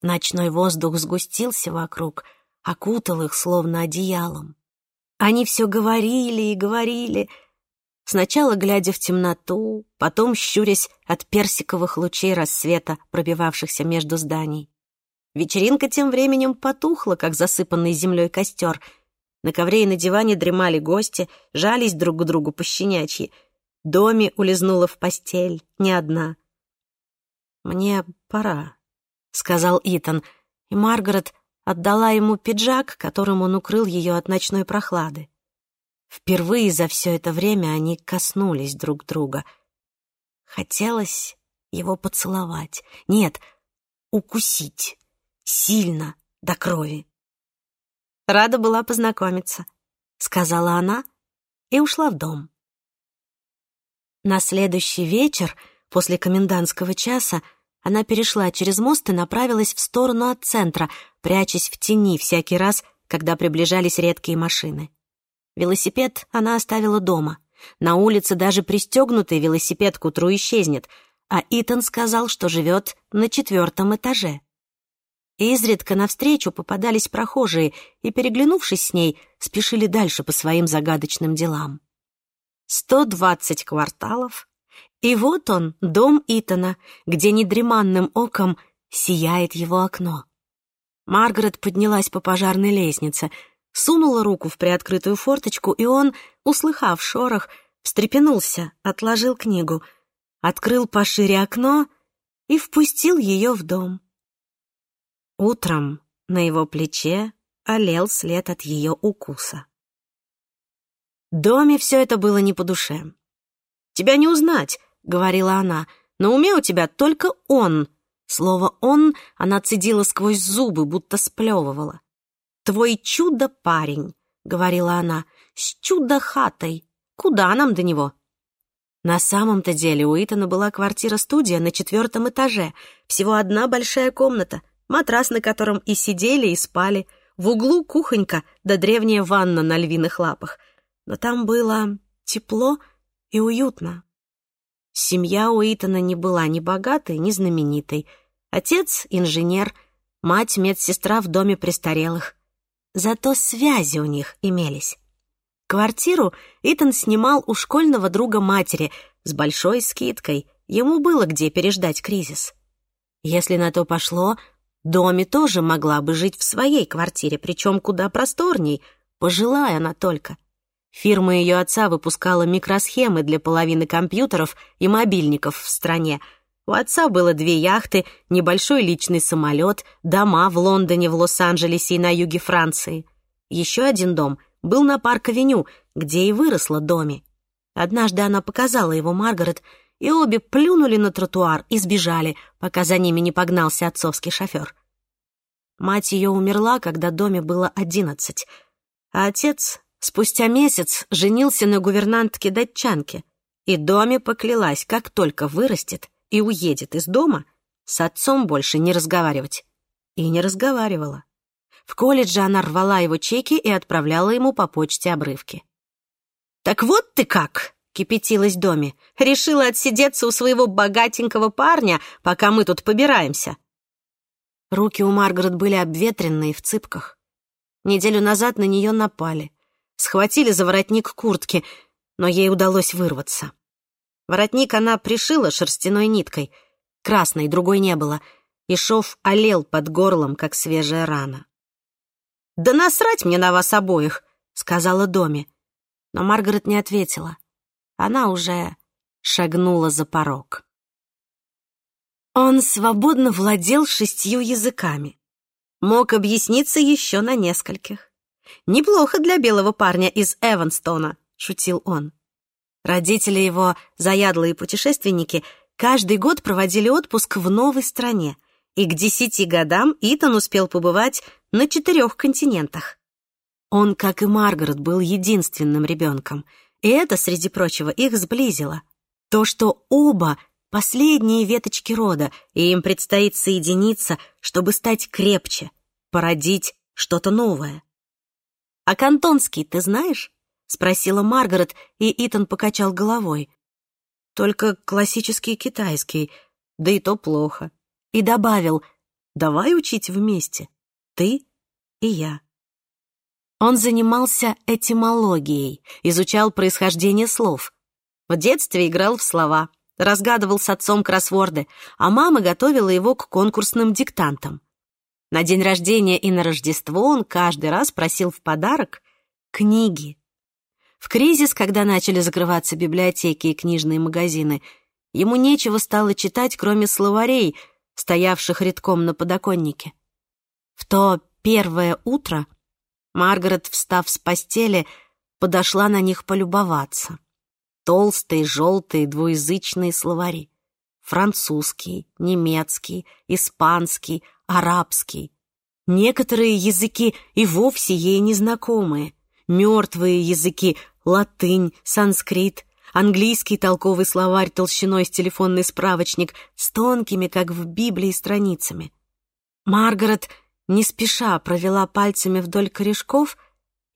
Ночной воздух сгустился вокруг, окутал их словно одеялом. Они все говорили и говорили, сначала глядя в темноту, потом щурясь от персиковых лучей рассвета, пробивавшихся между зданий. Вечеринка тем временем потухла, как засыпанный землей костер. На ковре и на диване дремали гости, жались друг к другу по. Доми улизнула в постель, не одна. «Мне пора», — сказал Итан, и Маргарет отдала ему пиджак, которым он укрыл ее от ночной прохлады. Впервые за все это время они коснулись друг друга. Хотелось его поцеловать. Нет, укусить сильно, до крови. «Рада была познакомиться», — сказала она и ушла в дом. На следующий вечер, после комендантского часа, она перешла через мост и направилась в сторону от центра, прячась в тени всякий раз, когда приближались редкие машины. Велосипед она оставила дома. На улице даже пристегнутый велосипед к утру исчезнет, а Итан сказал, что живет на четвертом этаже и изредка навстречу попадались прохожие и, переглянувшись с ней, спешили дальше по своим загадочным делам. 120 кварталов, и вот он, дом Итана, где недреманным оком сияет его окно. Маргарет поднялась по пожарной лестнице, сунула руку в приоткрытую форточку, и он, услыхав шорох, встрепенулся, отложил книгу, открыл пошире окно и впустил ее в дом. Утром на его плече олел след от ее укуса. Доме все это было не по душе. «Тебя не узнать», — говорила она, — «на уме у тебя только он». Слово «он» она цедила сквозь зубы, будто сплевывала. «Твой чудо-парень», — говорила она, — «с чудо-хатой. Куда нам до него?» На самом-то деле у Итана была квартира-студия на четвертом этаже, всего одна большая комната, матрас, на котором и сидели, и спали. В углу кухонька да древняя ванна на львиных лапах. Но там было тепло и уютно. Семья у Итана не была ни богатой, ни знаменитой. Отец — инженер, мать — медсестра в доме престарелых. Зато связи у них имелись. Квартиру Итан снимал у школьного друга матери с большой скидкой. Ему было где переждать кризис. Если на то пошло, Доми тоже могла бы жить в своей квартире, причем куда просторней, пожелая она только. Фирма ее отца выпускала микросхемы для половины компьютеров и мобильников в стране. У отца было две яхты, небольшой личный самолет, дома в Лондоне, в Лос-Анджелесе и на юге Франции. Еще один дом был на парк-авеню, где и выросла Доми. Однажды она показала его Маргарет — и обе плюнули на тротуар и сбежали, пока за ними не погнался отцовский шофер. Мать ее умерла, когда доме было одиннадцать, а отец спустя месяц женился на гувернантке-датчанке, и доме поклялась, как только вырастет и уедет из дома, с отцом больше не разговаривать. И не разговаривала. В колледже она рвала его чеки и отправляла ему по почте обрывки. «Так вот ты как!» кипятилась Доми. Решила отсидеться у своего богатенького парня, пока мы тут побираемся. Руки у Маргарет были обветренные в цыпках. Неделю назад на нее напали. Схватили за воротник куртки, но ей удалось вырваться. Воротник она пришила шерстяной ниткой. Красной, другой не было. И шов олел под горлом, как свежая рана. «Да насрать мне на вас обоих!» — сказала Доми. Но Маргарет не ответила она уже шагнула за порог. Он свободно владел шестью языками. Мог объясниться еще на нескольких. «Неплохо для белого парня из Эванстона», — шутил он. Родители его, заядлые путешественники, каждый год проводили отпуск в новой стране, и к десяти годам Итан успел побывать на четырех континентах. Он, как и Маргарет, был единственным ребенком — и это, среди прочего, их сблизило. То, что оба — последние веточки рода, и им предстоит соединиться, чтобы стать крепче, породить что-то новое. «А Кантонский ты знаешь?» — спросила Маргарет, и Итан покачал головой. «Только классический китайский, да и то плохо». И добавил, «Давай учить вместе, ты и я». Он занимался этимологией, изучал происхождение слов. В детстве играл в слова, разгадывал с отцом кроссворды, а мама готовила его к конкурсным диктантам. На день рождения и на Рождество он каждый раз просил в подарок книги. В кризис, когда начали закрываться библиотеки и книжные магазины, ему нечего стало читать, кроме словарей, стоявших редком на подоконнике. В то первое утро — Маргарет, встав с постели, подошла на них полюбоваться. Толстые, желтые, двуязычные словари. Французский, немецкий, испанский, арабский. Некоторые языки и вовсе ей незнакомые. Мертвые языки, латынь, санскрит, английский толковый словарь толщиной с телефонный справочник с тонкими, как в Библии, страницами. Маргарет не спеша провела пальцами вдоль корешков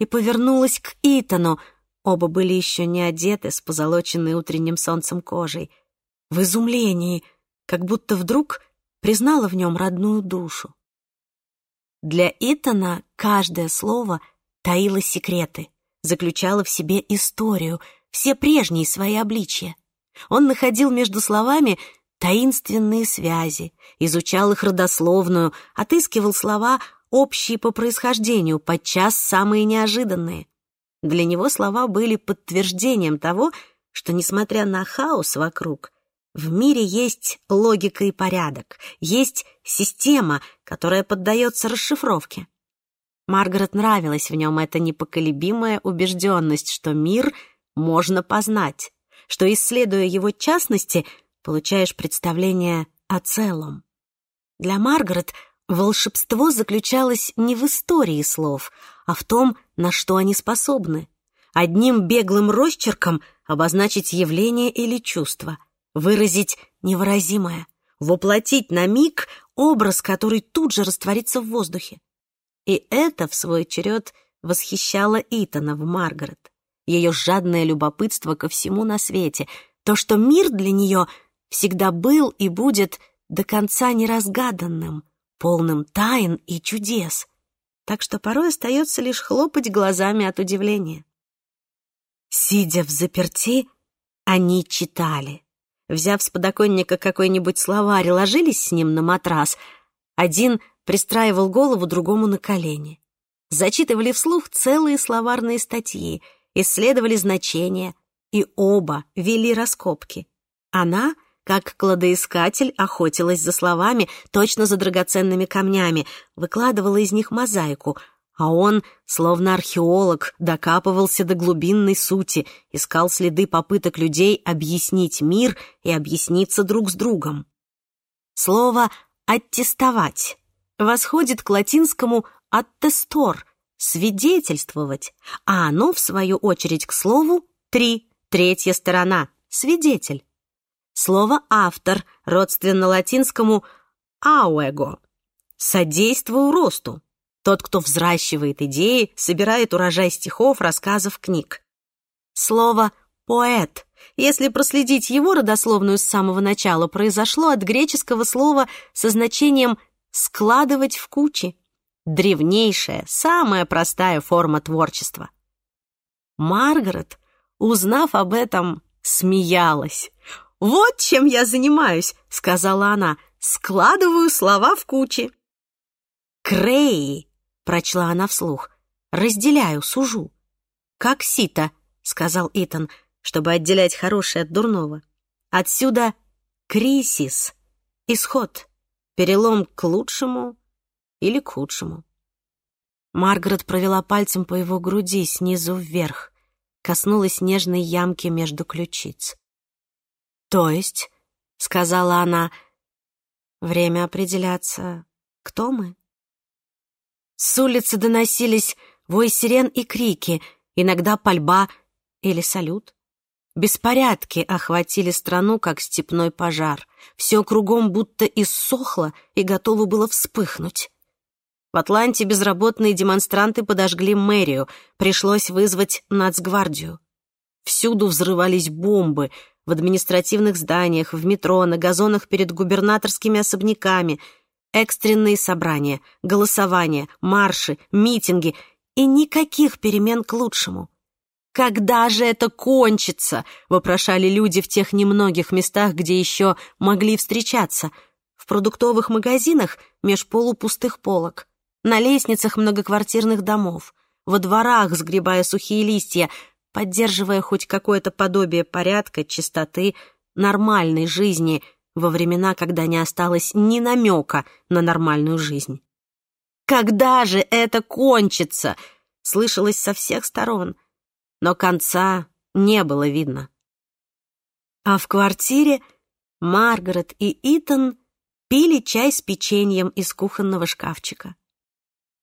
и повернулась к Итану. Оба были еще не одеты, с позолоченной утренним солнцем кожей. В изумлении, как будто вдруг признала в нем родную душу. Для Итана каждое слово таило секреты, заключало в себе историю, все прежние свои обличия. Он находил между словами — таинственные связи, изучал их родословную, отыскивал слова, общие по происхождению, подчас самые неожиданные. Для него слова были подтверждением того, что, несмотря на хаос вокруг, в мире есть логика и порядок, есть система, которая поддается расшифровке. Маргарет нравилась в нем эта непоколебимая убежденность, что мир можно познать, что, исследуя его частности, получаешь представление о целом. Для Маргарет волшебство заключалось не в истории слов, а в том, на что они способны. Одним беглым росчерком обозначить явление или чувство, выразить невыразимое, воплотить на миг образ, который тут же растворится в воздухе. И это, в свой черед, восхищало Итана в Маргарет. Ее жадное любопытство ко всему на свете, то, что мир для нее — всегда был и будет до конца неразгаданным, полным тайн и чудес. Так что порой остается лишь хлопать глазами от удивления. Сидя в заперти, они читали. Взяв с подоконника какой-нибудь словарь, ложились с ним на матрас. Один пристраивал голову другому на колени. Зачитывали вслух целые словарные статьи, исследовали значения, и оба вели раскопки. Она как кладоискатель охотилась за словами, точно за драгоценными камнями, выкладывала из них мозаику, а он, словно археолог, докапывался до глубинной сути, искал следы попыток людей объяснить мир и объясниться друг с другом. Слово «аттестовать» восходит к латинскому «аттестор» — «свидетельствовать», а оно, в свою очередь, к слову «три», третья сторона — «свидетель». Слово «автор» родственно латинскому «ауэго» — «содействовал росту». Тот, кто взращивает идеи, собирает урожай стихов, рассказов, книг. Слово «поэт» Если проследить его родословную с самого начала, произошло от греческого слова со значением «складывать в кучи». Древнейшая, самая простая форма творчества. Маргарет, узнав об этом, смеялась. «Вот чем я занимаюсь», — сказала она. «Складываю слова в кучи». Крей, — прочла она вслух. «Разделяю, сужу». «Как сито», — сказал Итан, чтобы отделять хорошее от дурного. «Отсюда кризис, исход, перелом к лучшему или к худшему». Маргарет провела пальцем по его груди снизу вверх, коснулась нежной ямки между ключиц. То есть, сказала она, время определяться, кто мы. С улицы доносились вой сирен и крики, иногда пальба или салют. Беспорядки охватили страну, как степной пожар. Все кругом будто иссохло и готово было вспыхнуть. В Атланте безработные демонстранты подожгли мэрию, пришлось вызвать нацгвардию. Всюду взрывались бомбы — в административных зданиях, в метро, на газонах перед губернаторскими особняками, экстренные собрания, голосования, марши, митинги и никаких перемен к лучшему. «Когда же это кончится?» — вопрошали люди в тех немногих местах, где еще могли встречаться. В продуктовых магазинах меж полупустых полок, на лестницах многоквартирных домов, во дворах, сгребая сухие листья — поддерживая хоть какое-то подобие порядка, чистоты, нормальной жизни во времена, когда не осталось ни намека на нормальную жизнь. «Когда же это кончится?» слышалось со всех сторон, но конца не было видно. А в квартире Маргарет и Итан пили чай с печеньем из кухонного шкафчика.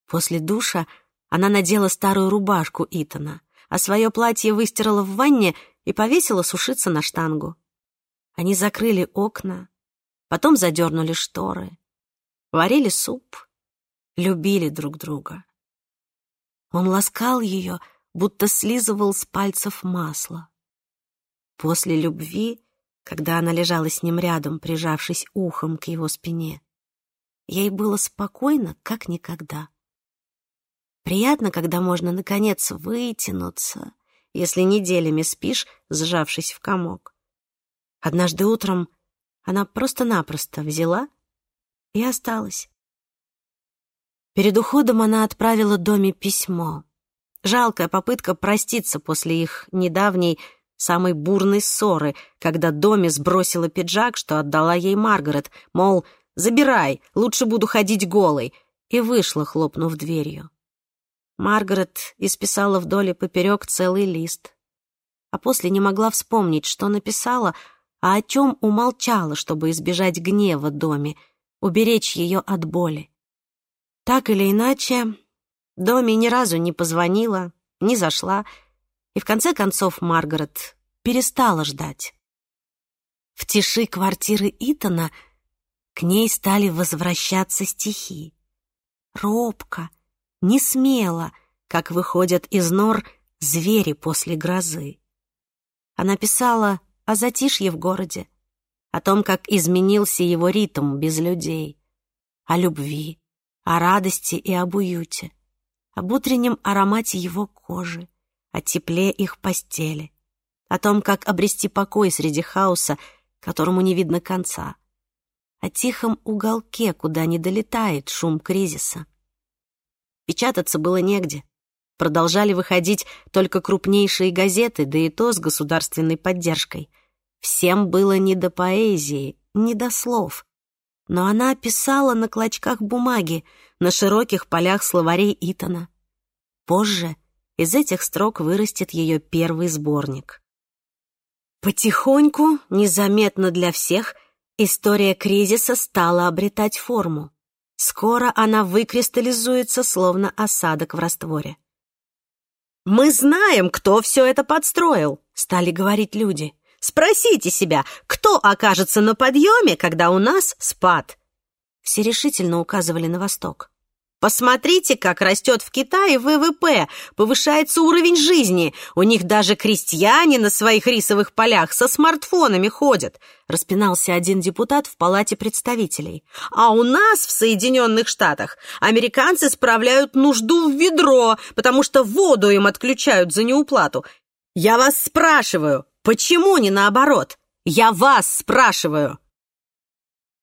После душа она надела старую рубашку Итана — а свое платье выстирала в ванне и повесила сушиться на штангу. Они закрыли окна, потом задернули шторы, варили суп, любили друг друга. Он ласкал ее, будто слизывал с пальцев масло. После любви, когда она лежала с ним рядом, прижавшись ухом к его спине, ей было спокойно, как никогда. Приятно, когда можно, наконец, вытянуться, если неделями спишь, сжавшись в комок. Однажды утром она просто-напросто взяла и осталась. Перед уходом она отправила Доме письмо. Жалкая попытка проститься после их недавней самой бурной ссоры, когда Доми сбросила пиджак, что отдала ей Маргарет, мол, «Забирай, лучше буду ходить голой», и вышла, хлопнув дверью. Маргарет исписала вдоль и поперек целый лист, а после не могла вспомнить, что написала, а о чем умолчала, чтобы избежать гнева доме, уберечь ее от боли. Так или иначе, доме ни разу не позвонила, не зашла, и в конце концов Маргарет перестала ждать. В тиши квартиры Итана к ней стали возвращаться стихи. Робко — не смело, как выходят из нор звери после грозы. Она писала о затишье в городе, о том, как изменился его ритм без людей, о любви, о радости и об уюте, об утреннем аромате его кожи, о тепле их постели, о том, как обрести покой среди хаоса, которому не видно конца, о тихом уголке, куда не долетает шум кризиса. Печататься было негде. Продолжали выходить только крупнейшие газеты, да и то с государственной поддержкой. Всем было не до поэзии, не до слов. Но она писала на клочках бумаги, на широких полях словарей Итана. Позже из этих строк вырастет ее первый сборник. Потихоньку, незаметно для всех, история кризиса стала обретать форму. Скоро она выкристаллизуется, словно осадок в растворе. «Мы знаем, кто все это подстроил», — стали говорить люди. «Спросите себя, кто окажется на подъеме, когда у нас спад?» Все решительно указывали на восток. Посмотрите, как растет в Китае ВВП, повышается уровень жизни. У них даже крестьяне на своих рисовых полях со смартфонами ходят», — распинался один депутат в Палате представителей. «А у нас, в Соединенных Штатах, американцы справляют нужду в ведро, потому что воду им отключают за неуплату. Я вас спрашиваю, почему не наоборот? Я вас спрашиваю!»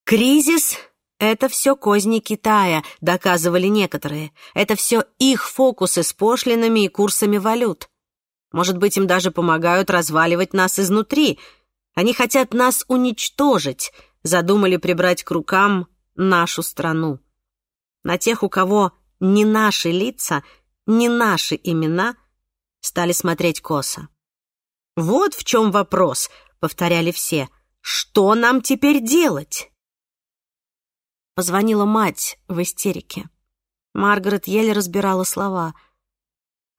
Кризис «Это все козни Китая», — доказывали некоторые. «Это все их фокусы с пошлинами и курсами валют. Может быть, им даже помогают разваливать нас изнутри. Они хотят нас уничтожить, задумали прибрать к рукам нашу страну. На тех, у кого не наши лица, не наши имена, стали смотреть косо. «Вот в чем вопрос», — повторяли все. «Что нам теперь делать?» Позвонила мать в истерике. Маргарет еле разбирала слова.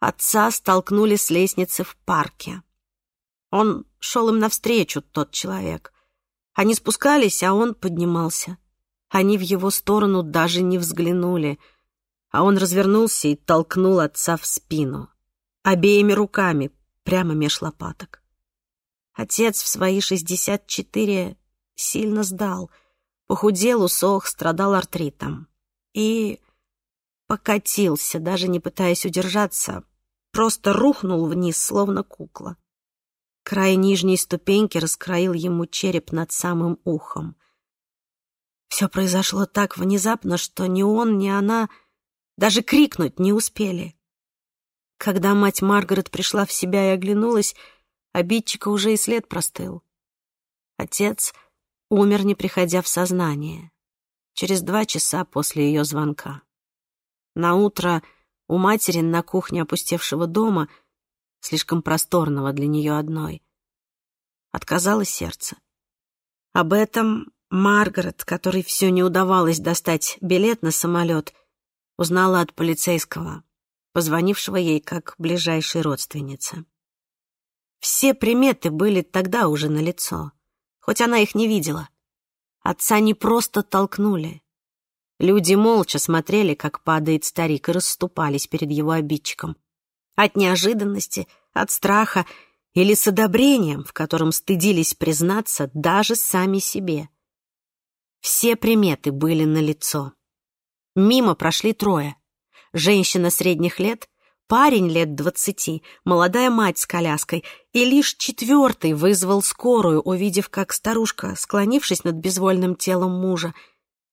Отца столкнули с лестницы в парке. Он шел им навстречу, тот человек. Они спускались, а он поднимался. Они в его сторону даже не взглянули, а он развернулся и толкнул отца в спину. Обеими руками, прямо меж лопаток. Отец в свои шестьдесят четыре сильно сдал — похудел, усох, страдал артритом. И покатился, даже не пытаясь удержаться, просто рухнул вниз, словно кукла. Край нижней ступеньки раскроил ему череп над самым ухом. Все произошло так внезапно, что ни он, ни она даже крикнуть не успели. Когда мать Маргарет пришла в себя и оглянулась, обидчика уже и след простыл. Отец — умер, не приходя в сознание, через два часа после ее звонка. На утро у матери на кухне опустевшего дома, слишком просторного для нее одной, отказало сердце. Об этом Маргарет, которой все не удавалось достать билет на самолет, узнала от полицейского, позвонившего ей как ближайшей родственнице. Все приметы были тогда уже налицо хоть она их не видела. Отца не просто толкнули. Люди молча смотрели, как падает старик, и расступались перед его обидчиком. От неожиданности, от страха или с одобрением, в котором стыдились признаться даже сами себе. Все приметы были налицо. Мимо прошли трое. Женщина средних лет — Парень лет двадцати, молодая мать с коляской, и лишь четвертый вызвал скорую, увидев, как старушка, склонившись над безвольным телом мужа,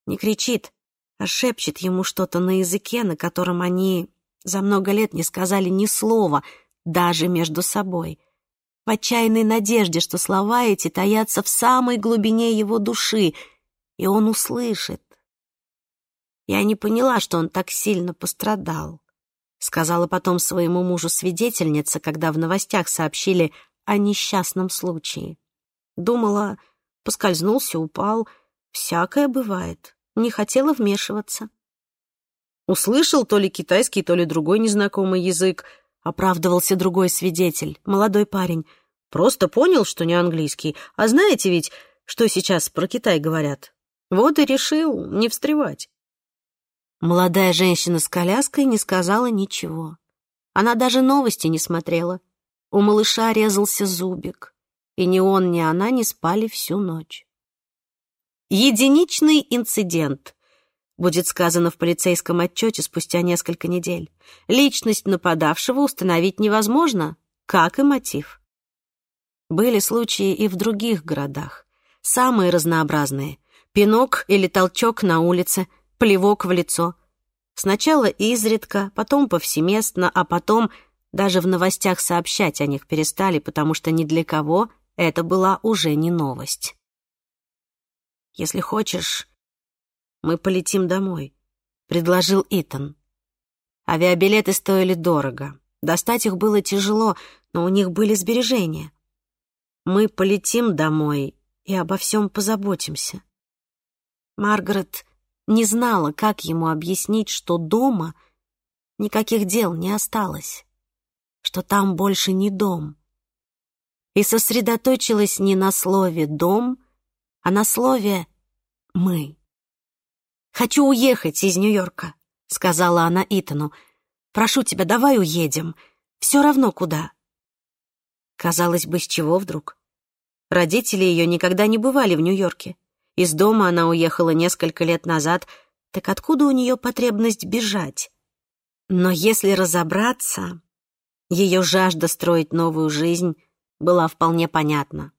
не кричит, а шепчет ему что-то на языке, на котором они за много лет не сказали ни слова, даже между собой. В отчаянной надежде, что слова эти таятся в самой глубине его души, и он услышит. Я не поняла, что он так сильно пострадал сказала потом своему мужу свидетельница, когда в новостях сообщили о несчастном случае. Думала, поскользнулся, упал. Всякое бывает. Не хотела вмешиваться. Услышал то ли китайский, то ли другой незнакомый язык. Оправдывался другой свидетель, молодой парень. Просто понял, что не английский. А знаете ведь, что сейчас про Китай говорят? Вот и решил не встревать. Молодая женщина с коляской не сказала ничего. Она даже новости не смотрела. У малыша резался зубик, и ни он, ни она не спали всю ночь. «Единичный инцидент», — будет сказано в полицейском отчете спустя несколько недель. «Личность нападавшего установить невозможно, как и мотив». Были случаи и в других городах, самые разнообразные. Пинок или толчок на улице — плевок в лицо. Сначала изредка, потом повсеместно, а потом даже в новостях сообщать о них перестали, потому что ни для кого это была уже не новость. «Если хочешь, мы полетим домой», — предложил Итан. Авиабилеты стоили дорого. Достать их было тяжело, но у них были сбережения. «Мы полетим домой и обо всем позаботимся». Маргарет не знала, как ему объяснить, что дома никаких дел не осталось, что там больше не дом. И сосредоточилась не на слове «дом», а на слове «мы». «Хочу уехать из Нью-Йорка», — сказала она Итану. «Прошу тебя, давай уедем. Все равно куда». Казалось бы, с чего вдруг? Родители ее никогда не бывали в Нью-Йорке. Из дома она уехала несколько лет назад, так откуда у нее потребность бежать? Но если разобраться, ее жажда строить новую жизнь была вполне понятна.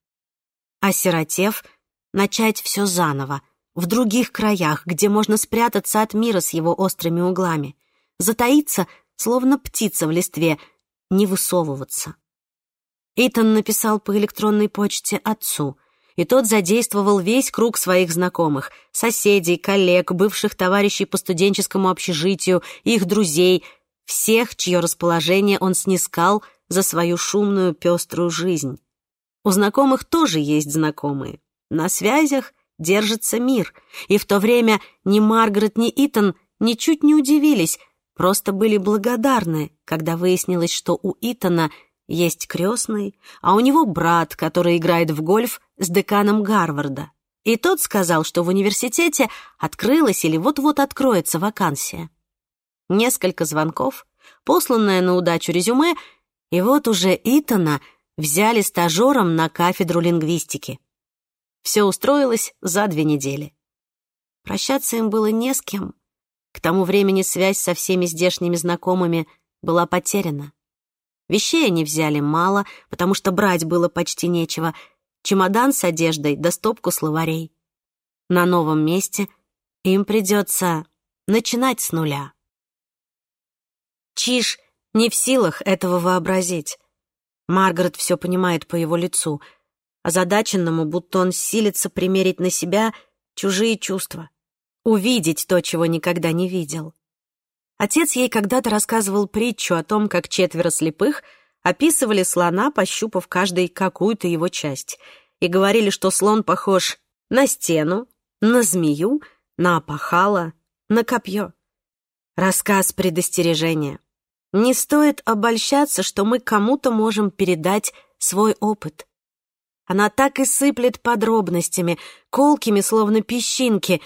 Осиротев, начать все заново, в других краях, где можно спрятаться от мира с его острыми углами, затаиться, словно птица в листве, не высовываться. Итан написал по электронной почте отцу — и тот задействовал весь круг своих знакомых, соседей, коллег, бывших товарищей по студенческому общежитию, их друзей, всех, чье расположение он снискал за свою шумную пеструю жизнь. У знакомых тоже есть знакомые. На связях держится мир, и в то время ни Маргарет, ни Итан ничуть не удивились, просто были благодарны, когда выяснилось, что у Итана – есть крестный, а у него брат, который играет в гольф с деканом Гарварда. И тот сказал, что в университете открылась или вот-вот откроется вакансия. Несколько звонков, посланное на удачу резюме, и вот уже Итана взяли стажером на кафедру лингвистики. Все устроилось за две недели. Прощаться им было не с кем. К тому времени связь со всеми здешними знакомыми была потеряна. Вещей они взяли мало, потому что брать было почти нечего. Чемодан с одеждой да стопку словарей. На новом месте им придется начинать с нуля. Чиж не в силах этого вообразить. Маргарет все понимает по его лицу, озадаченному, будто он силится примерить на себя чужие чувства, увидеть то, чего никогда не видел. Отец ей когда-то рассказывал притчу о том, как четверо слепых описывали слона, пощупав каждый какую-то его часть, и говорили, что слон похож на стену, на змею, на опахало, на копье. Рассказ предостережения. Не стоит обольщаться, что мы кому-то можем передать свой опыт. Она так и сыплет подробностями, колкими, словно песчинки,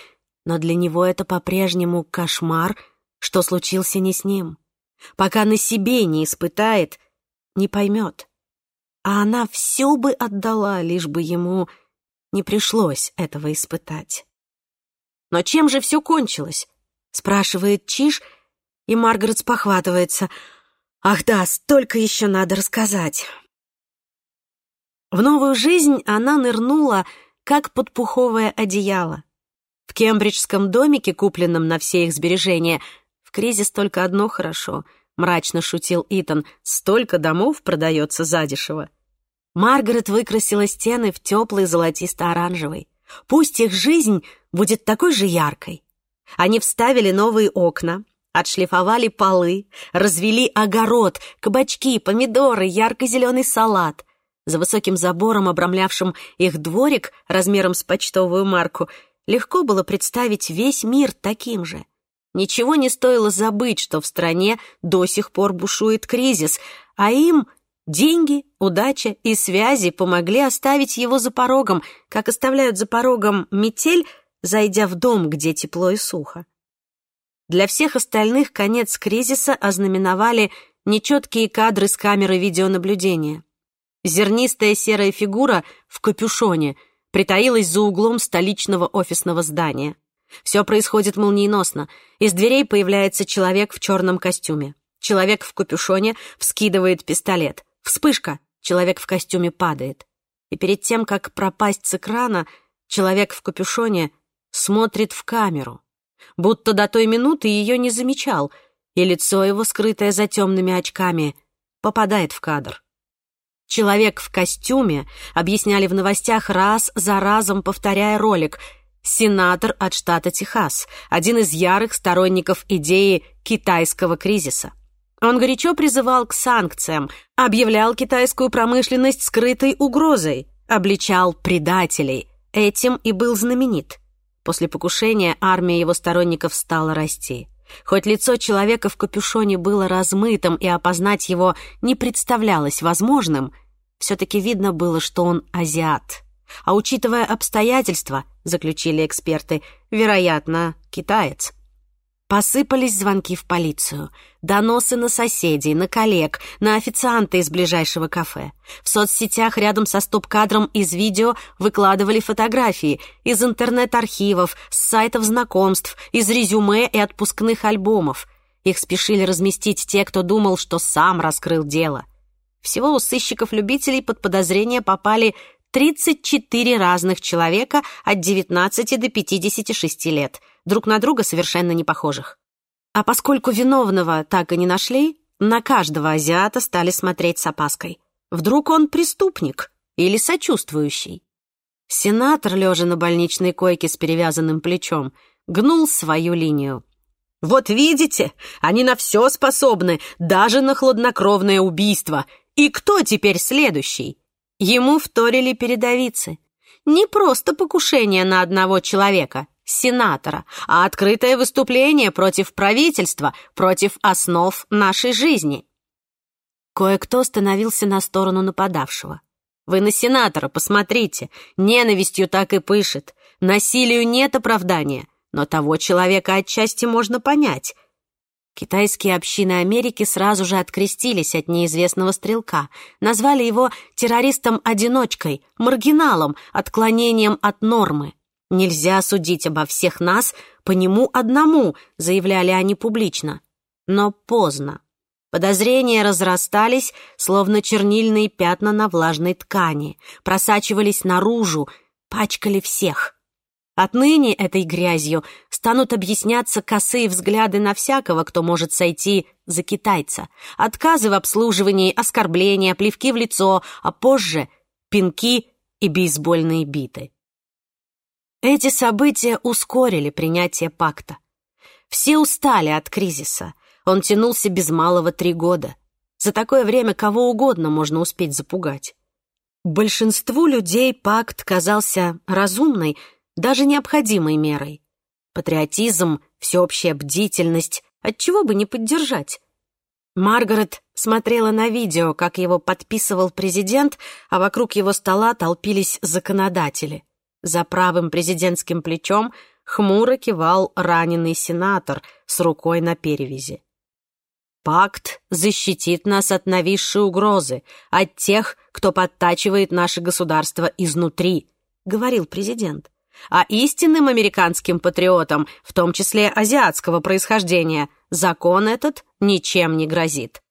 но для него это по-прежнему кошмар — что случился не с ним. Пока на себе не испытает, не поймет. А она все бы отдала, лишь бы ему не пришлось этого испытать. «Но чем же все кончилось?» — спрашивает Чиж, и Маргарет спохватывается. «Ах да, столько еще надо рассказать!» В новую жизнь она нырнула, как под пуховое одеяло. В кембриджском домике, купленном на все их сбережения, в Кризис только одно хорошо, мрачно шутил Итан. Столько домов продается задешево. Маргарет выкрасила стены в теплый золотисто-оранжевый. Пусть их жизнь будет такой же яркой. Они вставили новые окна, отшлифовали полы, развели огород, кабачки, помидоры, ярко-зеленый салат. За высоким забором, обрамлявшим их дворик размером с почтовую марку, легко было представить весь мир таким же. Ничего не стоило забыть, что в стране до сих пор бушует кризис, а им деньги, удача и связи помогли оставить его за порогом, как оставляют за порогом метель, зайдя в дом, где тепло и сухо. Для всех остальных конец кризиса ознаменовали нечеткие кадры с камеры видеонаблюдения. Зернистая серая фигура в капюшоне притаилась за углом столичного офисного здания. Все происходит молниеносно. Из дверей появляется человек в черном костюме. Человек в капюшоне вскидывает пистолет. Вспышка. Человек в костюме падает. И перед тем, как пропасть с экрана, человек в капюшоне смотрит в камеру. Будто до той минуты ее не замечал, и лицо его, скрытое за темными очками, попадает в кадр. Человек в костюме объясняли в новостях раз за разом, повторяя ролик — сенатор от штата Техас, один из ярых сторонников идеи китайского кризиса. Он горячо призывал к санкциям, объявлял китайскую промышленность скрытой угрозой, обличал предателей. Этим и был знаменит. После покушения армия его сторонников стала расти. Хоть лицо человека в капюшоне было размытым и опознать его не представлялось возможным, все-таки видно было, что он азиат. А учитывая обстоятельства, заключили эксперты, вероятно, китаец. Посыпались звонки в полицию, доносы на соседей, на коллег, на официанта из ближайшего кафе. В соцсетях рядом со стоп-кадром из видео выкладывали фотографии из интернет-архивов, с сайтов знакомств, из резюме и отпускных альбомов. Их спешили разместить те, кто думал, что сам раскрыл дело. Всего у сыщиков-любителей под подозрение попали 34 разных человека от 19 до 56 лет, друг на друга совершенно не похожих. А поскольку виновного так и не нашли, на каждого азиата стали смотреть с опаской. Вдруг он преступник или сочувствующий. Сенатор, лежа на больничной койке с перевязанным плечом, гнул свою линию. «Вот видите, они на все способны, даже на хладнокровное убийство. И кто теперь следующий?» Ему вторили передовицы. Не просто покушение на одного человека, сенатора, а открытое выступление против правительства, против основ нашей жизни. Кое-кто становился на сторону нападавшего. Вы на сенатора посмотрите, ненавистью так и пышет. Насилию нет оправдания, но того человека отчасти можно понять. Китайские общины Америки сразу же открестились от неизвестного стрелка, назвали его террористом-одиночкой, маргиналом, отклонением от нормы. «Нельзя судить обо всех нас по нему одному», заявляли они публично. Но поздно. Подозрения разрастались, словно чернильные пятна на влажной ткани, просачивались наружу, пачкали всех. Отныне этой грязью станут объясняться косые взгляды на всякого, кто может сойти за китайца, отказы в обслуживании, оскорбления, плевки в лицо, а позже пинки и бейсбольные биты. Эти события ускорили принятие пакта. Все устали от кризиса. Он тянулся без малого три года. За такое время кого угодно можно успеть запугать. Большинству людей пакт казался разумной, даже необходимой мерой. Патриотизм, всеобщая бдительность, отчего бы не поддержать. Маргарет смотрела на видео, как его подписывал президент, а вокруг его стола толпились законодатели. За правым президентским плечом хмуро кивал раненый сенатор с рукой на перевязи. «Пакт защитит нас от нависшей угрозы, от тех, кто подтачивает наше государство изнутри», — говорил президент а истинным американским патриотам, в том числе азиатского происхождения, закон этот ничем не грозит.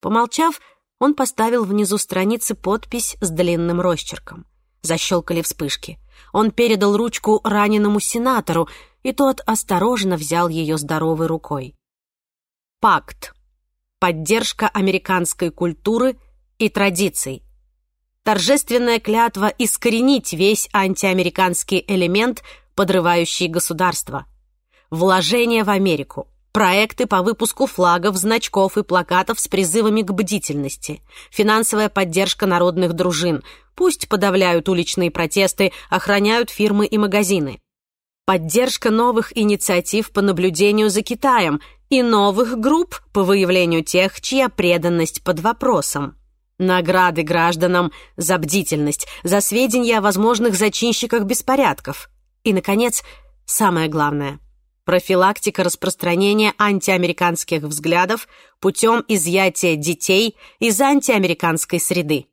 Помолчав, он поставил внизу страницы подпись с длинным росчерком. Защелкали вспышки. Он передал ручку раненому сенатору, и тот осторожно взял ее здоровой рукой. Пакт. Поддержка американской культуры и традиций – торжественная клятва искоренить весь антиамериканский элемент, подрывающий государство. Вложение в Америку. Проекты по выпуску флагов, значков и плакатов с призывами к бдительности. Финансовая поддержка народных дружин. Пусть подавляют уличные протесты, охраняют фирмы и магазины. Поддержка новых инициатив по наблюдению за Китаем и новых групп по выявлению тех, чья преданность под вопросом. Награды гражданам за бдительность, за сведения о возможных зачинщиках беспорядков. И, наконец, самое главное – профилактика распространения антиамериканских взглядов путем изъятия детей из антиамериканской среды.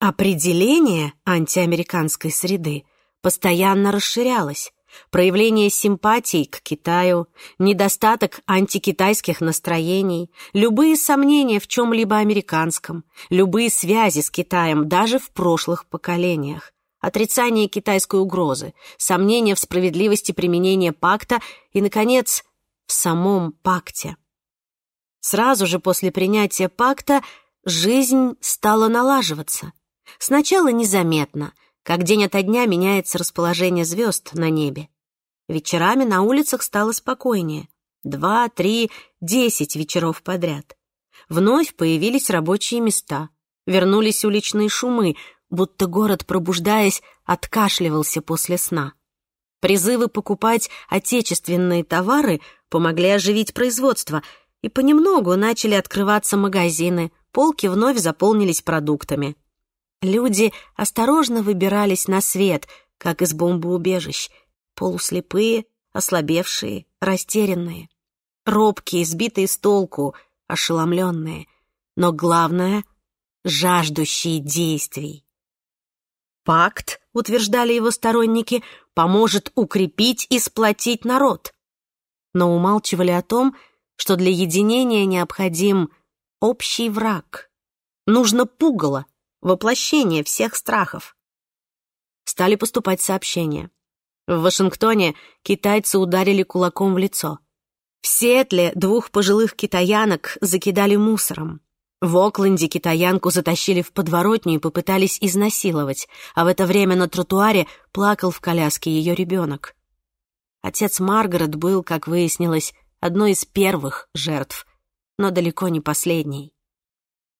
Определение антиамериканской среды постоянно расширялось проявление симпатий к Китаю, недостаток антикитайских настроений, любые сомнения в чем-либо американском, любые связи с Китаем даже в прошлых поколениях, отрицание китайской угрозы, сомнения в справедливости применения пакта и, наконец, в самом пакте. Сразу же после принятия пакта жизнь стала налаживаться. Сначала незаметно – как день ото дня меняется расположение звезд на небе. Вечерами на улицах стало спокойнее. Два, три, десять вечеров подряд. Вновь появились рабочие места. Вернулись уличные шумы, будто город, пробуждаясь, откашливался после сна. Призывы покупать отечественные товары помогли оживить производство, и понемногу начали открываться магазины, полки вновь заполнились продуктами. Люди осторожно выбирались на свет, как из бомбоубежищ, полуслепые, ослабевшие, растерянные, робкие, сбитые с толку, ошеломленные, но главное — жаждущие действий. Пакт, утверждали его сторонники, поможет укрепить и сплотить народ. Но умалчивали о том, что для единения необходим общий враг. Нужно пугало — воплощение всех страхов. Стали поступать сообщения. В Вашингтоне китайцы ударили кулаком в лицо. В Сиэтле двух пожилых китаянок закидали мусором. В Окленде китаянку затащили в подворотню и попытались изнасиловать, а в это время на тротуаре плакал в коляске ее ребенок. Отец Маргарет был, как выяснилось, одной из первых жертв, но далеко не последней.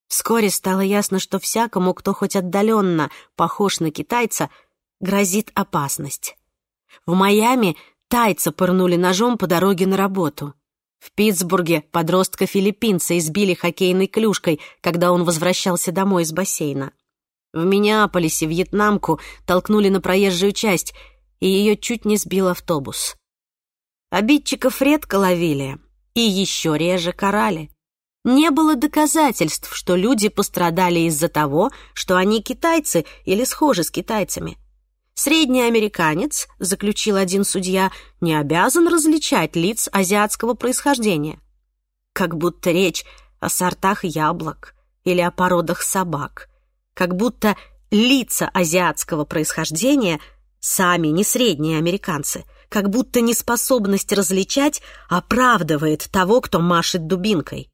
Вскоре стало ясно, что всякому, кто хоть отдаленно похож на китайца, грозит опасность. В Майами тайца пырнули ножом по дороге на работу. В Питтсбурге подростка-филиппинца избили хоккейной клюшкой, когда он возвращался домой из бассейна. В Миннеаполисе вьетнамку толкнули на проезжую часть, и ее чуть не сбил автобус. Обидчиков редко ловили и еще реже карали. Не было доказательств, что люди пострадали из-за того, что они китайцы или схожи с китайцами. Средний американец, заключил один судья, не обязан различать лиц азиатского происхождения. Как будто речь о сортах яблок или о породах собак. Как будто лица азиатского происхождения сами не средние американцы. Как будто неспособность различать оправдывает того, кто машет дубинкой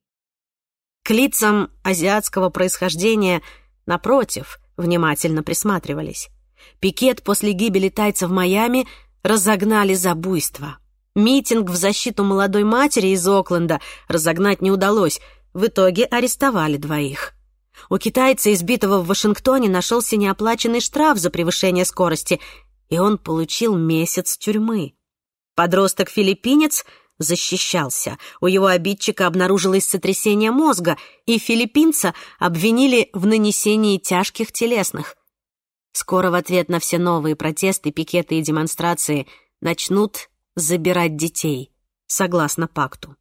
к лицам азиатского происхождения, напротив, внимательно присматривались. Пикет после гибели тайца в Майами разогнали за буйство. Митинг в защиту молодой матери из Окленда разогнать не удалось. В итоге арестовали двоих. У китайца, избитого в Вашингтоне, нашелся неоплаченный штраф за превышение скорости, и он получил месяц тюрьмы. Подросток-филиппинец — защищался. У его обидчика обнаружилось сотрясение мозга, и филиппинца обвинили в нанесении тяжких телесных. Скоро в ответ на все новые протесты, пикеты и демонстрации начнут забирать детей, согласно пакту.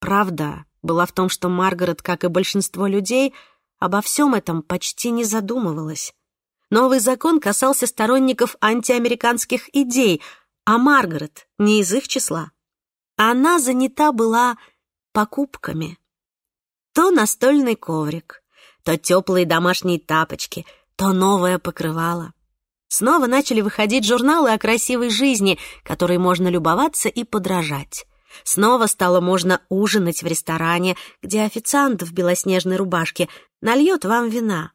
Правда была в том, что Маргарет, как и большинство людей, обо всем этом почти не задумывалась. Новый закон касался сторонников антиамериканских идей — а Маргарет не из их числа. Она занята была покупками. То настольный коврик, то теплые домашние тапочки, то новое покрывало. Снова начали выходить журналы о красивой жизни, которой можно любоваться и подражать. Снова стало можно ужинать в ресторане, где официант в белоснежной рубашке нальет вам вина.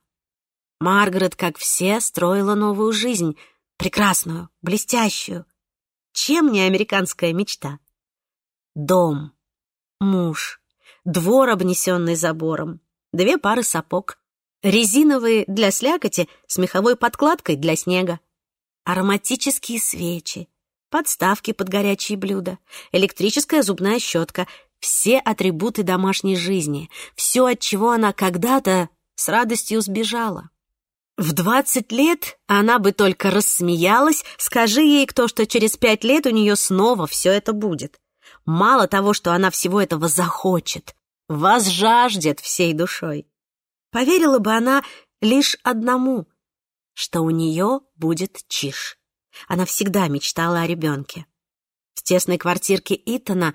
Маргарет, как все, строила новую жизнь, прекрасную, блестящую. Чем не американская мечта? Дом, муж, двор, обнесенный забором, две пары сапог, резиновые для слякоти с меховой подкладкой для снега, ароматические свечи, подставки под горячие блюда, электрическая зубная щетка, все атрибуты домашней жизни, все, от чего она когда-то с радостью сбежала. В двадцать лет она бы только рассмеялась, скажи ей кто, что через пять лет у нее снова все это будет. Мало того, что она всего этого захочет, возжаждет всей душой. Поверила бы она лишь одному, что у нее будет чиш. Она всегда мечтала о ребенке. В тесной квартирке Итана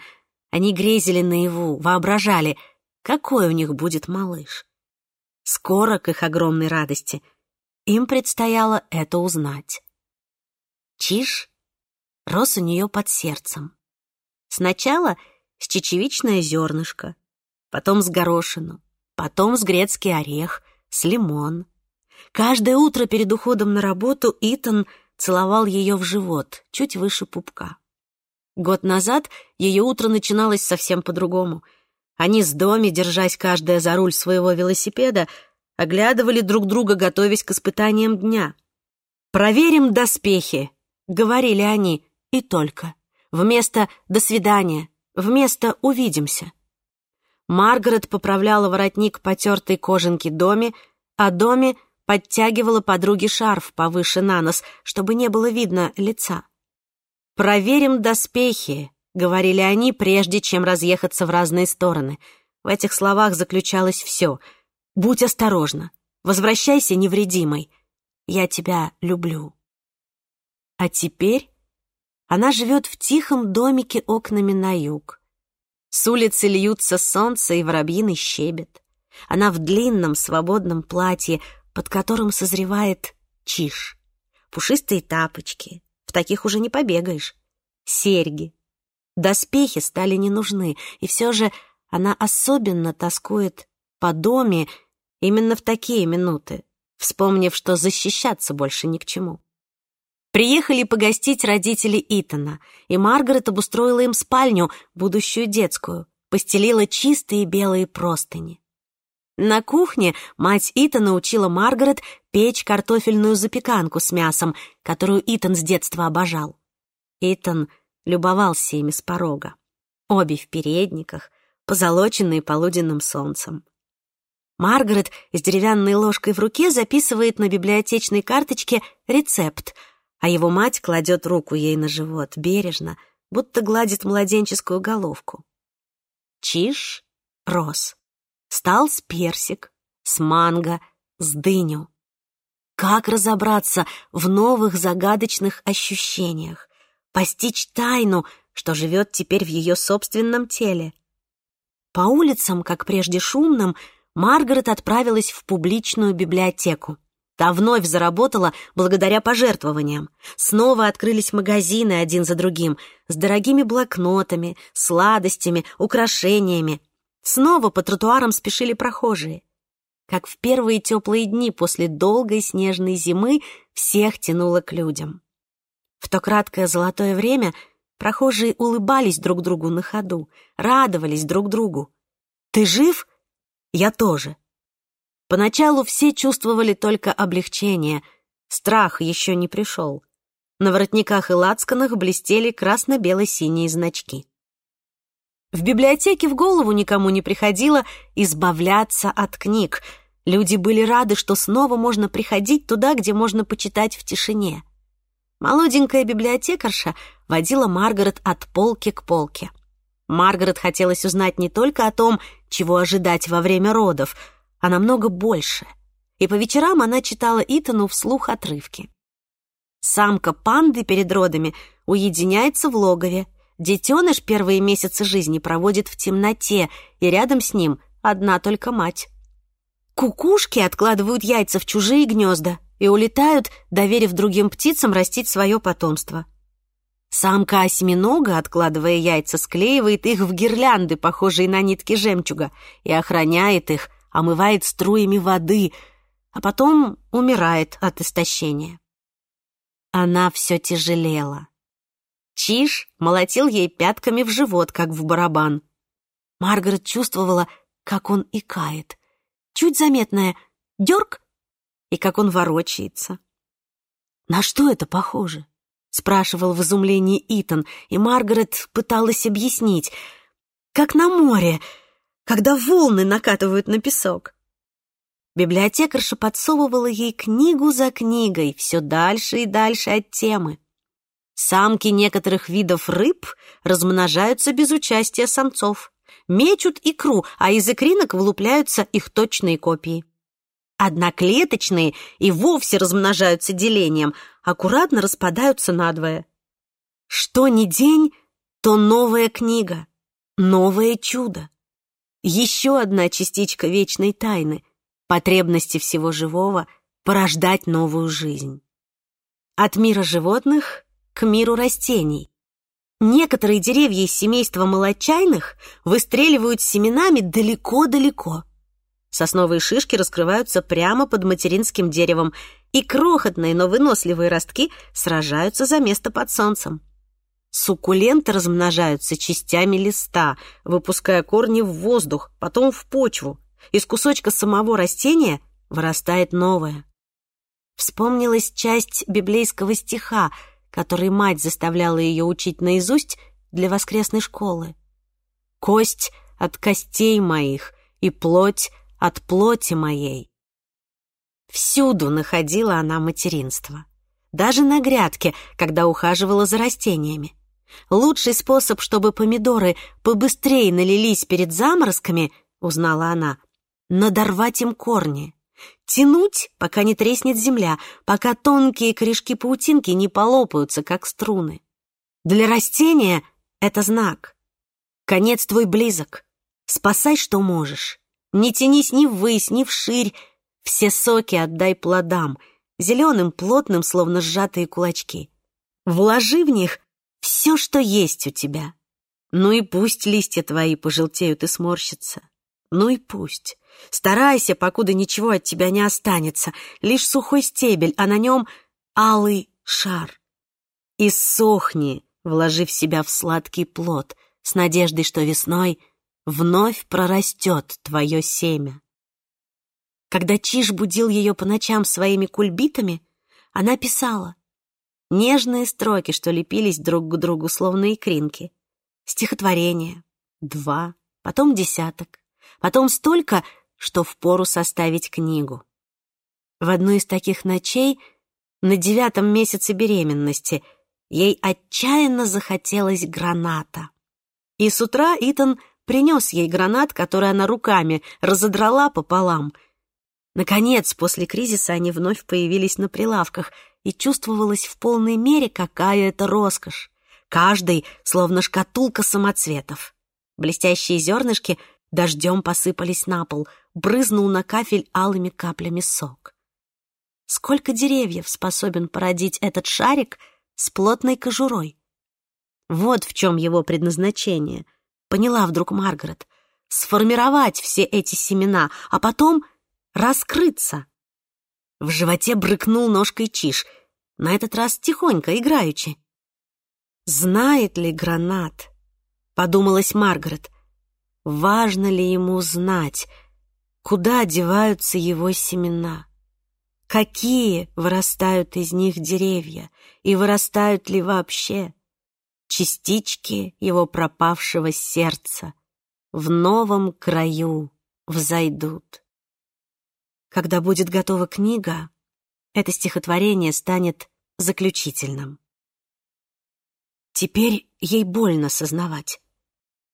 они грезили наяву, воображали, какой у них будет малыш. Скоро к их огромной радости — им предстояло это узнать. Чиж рос у нее под сердцем. Сначала с чечевичное зернышко, потом с горошину, потом с грецкий орех, с лимон. Каждое утро перед уходом на работу Итан целовал ее в живот, чуть выше пупка. Год назад ее утро начиналось совсем по-другому. Они с доми, держась каждая за руль своего велосипеда, оглядывали друг друга, готовясь к испытаниям дня. «Проверим доспехи», — говорили они, и только. Вместо «до свидания», вместо «увидимся». Маргарет поправляла воротник потертой кожанки Доме, а Доме подтягивала подруге шарф повыше на нос, чтобы не было видно лица. «Проверим доспехи», — говорили они, прежде чем разъехаться в разные стороны. В этих словах заключалось все — Будь осторожна. Возвращайся невредимой. Я тебя люблю. А теперь она живет в тихом домике окнами на юг. С улицы льются солнце и воробьины щебет. Она в длинном свободном платье, под которым созревает чиш. Пушистые тапочки. В таких уже не побегаешь. Серьги. Доспехи стали не нужны, и все же она особенно тоскует по доме, Именно в такие минуты, вспомнив, что защищаться больше ни к чему. Приехали погостить родители Итана, и Маргарет обустроила им спальню, будущую детскую, постелила чистые белые простыни. На кухне мать Итана учила Маргарет печь картофельную запеканку с мясом, которую Итан с детства обожал. Итан любовался ими с порога. Обе в передниках, позолоченные полуденным солнцем. Маргарет с деревянной ложкой в руке записывает на библиотечной карточке рецепт, а его мать кладет руку ей на живот, бережно, будто гладит младенческую головку. Чиш — рос. Стал с персик, с манго, с дыню. Как разобраться в новых загадочных ощущениях, постичь тайну, что живет теперь в ее собственном теле? По улицам, как прежде шумным, — Маргарет отправилась в публичную библиотеку. Та вновь заработала благодаря пожертвованиям. Снова открылись магазины один за другим с дорогими блокнотами, сладостями, украшениями. Снова по тротуарам спешили прохожие. Как в первые теплые дни после долгой снежной зимы всех тянуло к людям. В то краткое золотое время прохожие улыбались друг другу на ходу, радовались друг другу. «Ты жив?» Я тоже. Поначалу все чувствовали только облегчение, страх еще не пришел. На воротниках и лацканах блестели красно-бело-синие значки. В библиотеке в голову никому не приходило избавляться от книг. Люди были рады, что снова можно приходить туда, где можно почитать в тишине. Молоденькая библиотекарша водила Маргарет от полки к полке — Маргарет хотелось узнать не только о том, чего ожидать во время родов, а намного больше. И по вечерам она читала Итану вслух отрывки. Самка панды перед родами уединяется в логове. Детеныш первые месяцы жизни проводит в темноте, и рядом с ним одна только мать. Кукушки откладывают яйца в чужие гнезда и улетают, доверив другим птицам растить свое потомство. Самка осьминога, откладывая яйца, склеивает их в гирлянды, похожие на нитки жемчуга, и охраняет их, омывает струями воды, а потом умирает от истощения. Она все тяжелела. Чиж молотил ей пятками в живот, как в барабан. Маргарет чувствовала, как он икает. Чуть заметное дерг и как он ворочается. На что это похоже? спрашивал в изумлении Итан, и Маргарет пыталась объяснить, как на море, когда волны накатывают на песок. Библиотекарша подсовывала ей книгу за книгой, все дальше и дальше от темы. Самки некоторых видов рыб размножаются без участия самцов, мечут икру, а из икринок вылупляются их точные копии. Одноклеточные и вовсе размножаются делением – аккуратно распадаются надвое. Что ни день, то новая книга, новое чудо. Еще одна частичка вечной тайны, потребности всего живого порождать новую жизнь. От мира животных к миру растений. Некоторые деревья из семейства молочайных выстреливают семенами далеко-далеко. Сосновые шишки раскрываются прямо под материнским деревом – и крохотные, но выносливые ростки сражаются за место под солнцем. Суккуленты размножаются частями листа, выпуская корни в воздух, потом в почву. Из кусочка самого растения вырастает новое. Вспомнилась часть библейского стиха, который мать заставляла ее учить наизусть для воскресной школы. «Кость от костей моих и плоть от плоти моей». Всюду находила она материнство. Даже на грядке, когда ухаживала за растениями. Лучший способ, чтобы помидоры побыстрее налились перед заморозками, узнала она, надорвать им корни. Тянуть, пока не треснет земля, пока тонкие корешки паутинки не полопаются, как струны. Для растения это знак. Конец твой близок. Спасай, что можешь. Не тянись ни ввысь, ни вширь, все соки отдай плодам, зеленым, плотным, словно сжатые кулачки. Вложи в них все, что есть у тебя. Ну и пусть листья твои пожелтеют и сморщатся. Ну и пусть. Старайся, покуда ничего от тебя не останется, лишь сухой стебель, а на нем алый шар. И сохни, вложив себя в сладкий плод, с надеждой, что весной вновь прорастет твое семя. Когда Чиж будил ее по ночам своими кульбитами, она писала нежные строки, что лепились друг к другу, словно икринки. Стихотворение. Два. Потом десяток. Потом столько, что впору составить книгу. В одну из таких ночей, на девятом месяце беременности, ей отчаянно захотелось граната. И с утра Итан принес ей гранат, который она руками разодрала пополам — Наконец, после кризиса они вновь появились на прилавках, и чувствовалось в полной мере, какая это роскошь. Каждый словно шкатулка самоцветов. Блестящие зернышки дождем посыпались на пол, брызнул на кафель алыми каплями сок. Сколько деревьев способен породить этот шарик с плотной кожурой? Вот в чем его предназначение, поняла вдруг Маргарет. Сформировать все эти семена, а потом — раскрыться. В животе брыкнул ножкой Чиш, на этот раз тихонько, играючи. «Знает ли гранат?» — подумалась Маргарет. «Важно ли ему знать, куда одеваются его семена? Какие вырастают из них деревья и вырастают ли вообще?» частички его пропавшего сердца в новом краю взойдут. Когда будет готова книга, это стихотворение станет заключительным. Теперь ей больно сознавать.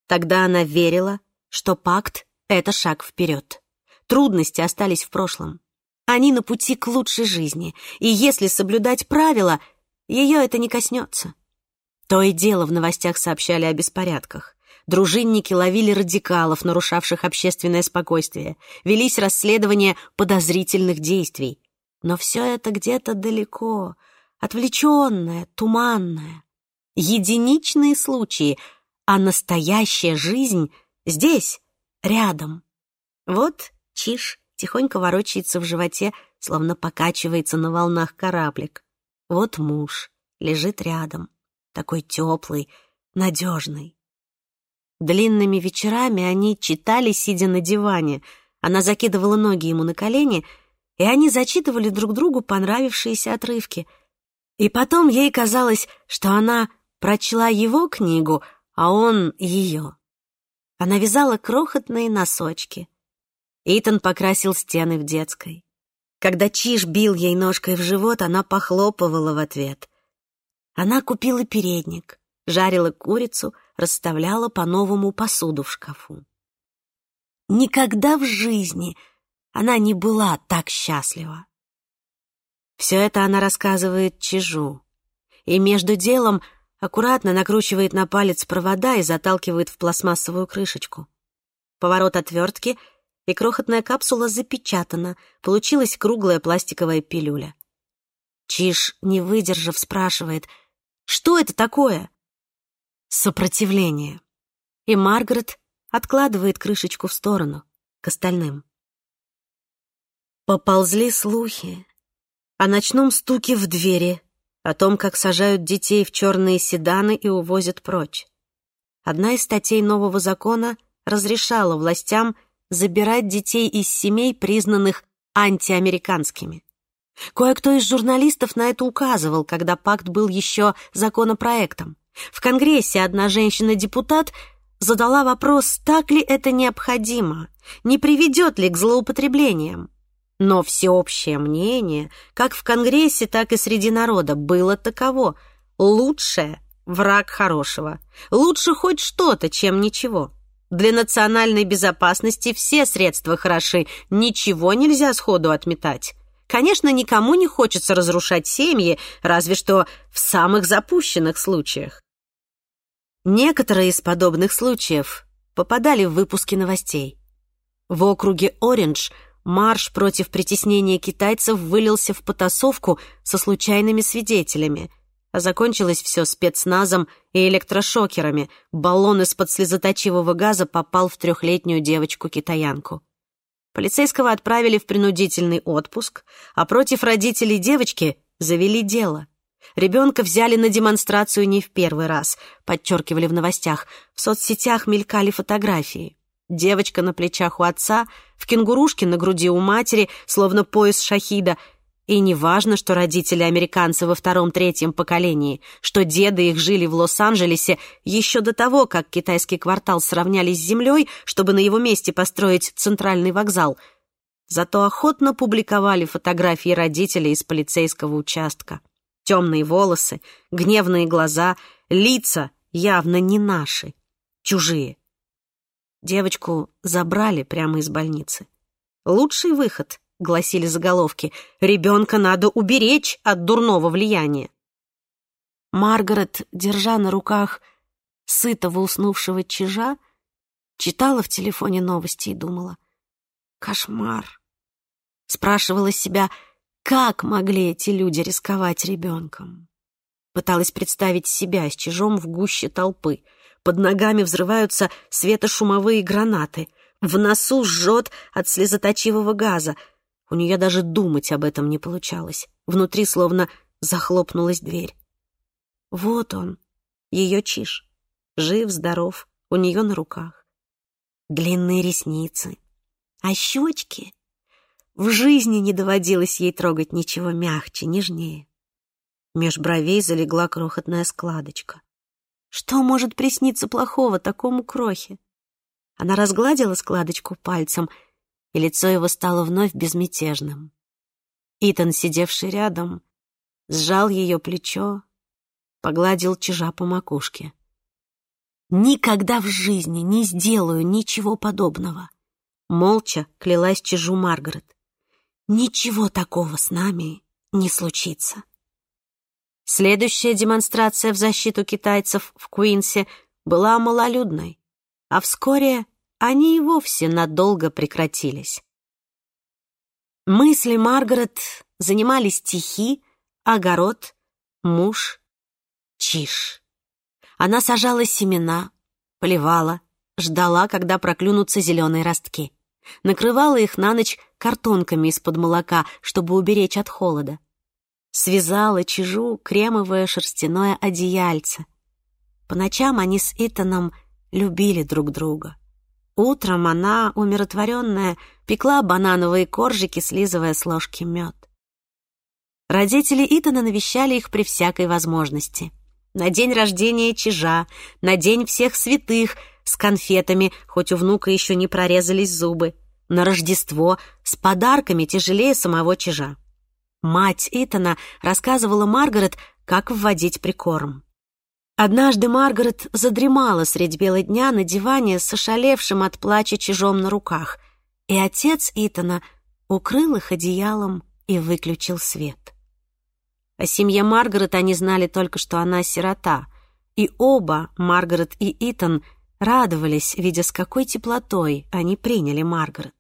Тогда она верила, что пакт — это шаг вперед. Трудности остались в прошлом. Они на пути к лучшей жизни, и если соблюдать правила, ее это не коснется. То и дело в новостях сообщали о беспорядках. Дружинники ловили радикалов, нарушавших общественное спокойствие. Велись расследования подозрительных действий. Но все это где-то далеко, отвлеченное, туманное. Единичные случаи, а настоящая жизнь здесь, рядом. Вот Чиж тихонько ворочается в животе, словно покачивается на волнах кораблик. Вот муж лежит рядом, такой теплый, надежный. Длинными вечерами они читали, сидя на диване. Она закидывала ноги ему на колени, и они зачитывали друг другу понравившиеся отрывки. И потом ей казалось, что она прочла его книгу, а он ее. Она вязала крохотные носочки. Итан покрасил стены в детской. Когда Чиж бил ей ножкой в живот, она похлопывала в ответ. Она купила передник, жарила курицу — расставляла по-новому посуду в шкафу. Никогда в жизни она не была так счастлива. Все это она рассказывает Чижу. И между делом аккуратно накручивает на палец провода и заталкивает в пластмассовую крышечку. Поворот отвертки, и крохотная капсула запечатана, получилась круглая пластиковая пилюля. Чиж, не выдержав, спрашивает, «Что это такое?» Сопротивление. И Маргарет откладывает крышечку в сторону, к остальным. Поползли слухи о ночном стуке в двери, о том, как сажают детей в черные седаны и увозят прочь. Одна из статей нового закона разрешала властям забирать детей из семей, признанных антиамериканскими. Кое-кто из журналистов на это указывал, когда пакт был еще законопроектом. В Конгрессе одна женщина-депутат задала вопрос, так ли это необходимо, не приведет ли к злоупотреблениям. Но всеобщее мнение, как в Конгрессе, так и среди народа, было таково. Лучшее – враг хорошего. Лучше хоть что-то, чем ничего. Для национальной безопасности все средства хороши, ничего нельзя сходу отметать. Конечно, никому не хочется разрушать семьи, разве что в самых запущенных случаях. Некоторые из подобных случаев попадали в выпуски новостей. В округе Ориндж марш против притеснения китайцев вылился в потасовку со случайными свидетелями, а закончилось все спецназом и электрошокерами. Баллон из-под слезоточивого газа попал в трехлетнюю девочку-китаянку. Полицейского отправили в принудительный отпуск, а против родителей девочки завели дело. Ребенка взяли на демонстрацию не в первый раз, подчеркивали в новостях. В соцсетях мелькали фотографии. Девочка на плечах у отца, в кенгурушке на груди у матери, словно пояс шахида — и не важно, что родители американцы во втором-третьем поколении, что деды их жили в Лос-Анджелесе еще до того, как китайский квартал сравняли с землей, чтобы на его месте построить центральный вокзал. Зато охотно публиковали фотографии родителей из полицейского участка. Темные волосы, гневные глаза, лица явно не наши, чужие. Девочку забрали прямо из больницы. Лучший выход — гласили заголовки. «Ребенка надо уберечь от дурного влияния». Маргарет, держа на руках сытого уснувшего чижа, читала в телефоне новости и думала. «Кошмар!» Спрашивала себя, как могли эти люди рисковать ребенком. Пыталась представить себя с чижом в гуще толпы. Под ногами взрываются светошумовые гранаты — в носу жжет от слезоточивого газа, у нее даже думать об этом не получалось. Внутри словно захлопнулась дверь. Вот он, ее чиш, Жив, здоров, у нее на руках. Длинные ресницы. А щечки? В жизни не доводилось ей трогать ничего мягче, нежнее. Меж бровей залегла крохотная складочка. Что может присниться плохого такому крохе? Она разгладила складочку пальцем — и лицо его стало вновь безмятежным. Итан, сидевший рядом, сжал ее плечо, погладил чижа по макушке. «Никогда в жизни не сделаю ничего подобного!» Молча клялась чижу Маргарет. «Ничего такого с нами не случится!» Следующая демонстрация в защиту китайцев в Куинсе была малолюдной, а вскоре они и вовсе надолго прекратились. Мысли Маргарет занимали стихи, огород, муж, чиш. Она сажала семена, поливала, ждала, когда проклюнутся зеленые ростки. Накрывала их на ночь картонками из-под молока, чтобы уберечь от холода. Связала чижу кремовое шерстяное одеяльце. По ночам они с Итаном любили друг друга. Утром она, умиротворенная, пекла банановые коржики, слизывая с ложки мед. Родители Итана навещали их при всякой возможности. На день рождения чижа, на день всех святых, с конфетами, хоть у внука еще не прорезались зубы, на Рождество, с подарками тяжелее самого чижа. Мать Итана рассказывала Маргарет, как вводить прикорм. Однажды Маргарет задремала средь бела дня на диване с ошалевшим от плача чижом на руках, и отец Итана укрыл их одеялом и выключил свет. О семье Маргарет они знали только, что она сирота, и оба, Маргарет и Итан, радовались, видя, с какой теплотой они приняли Маргарет.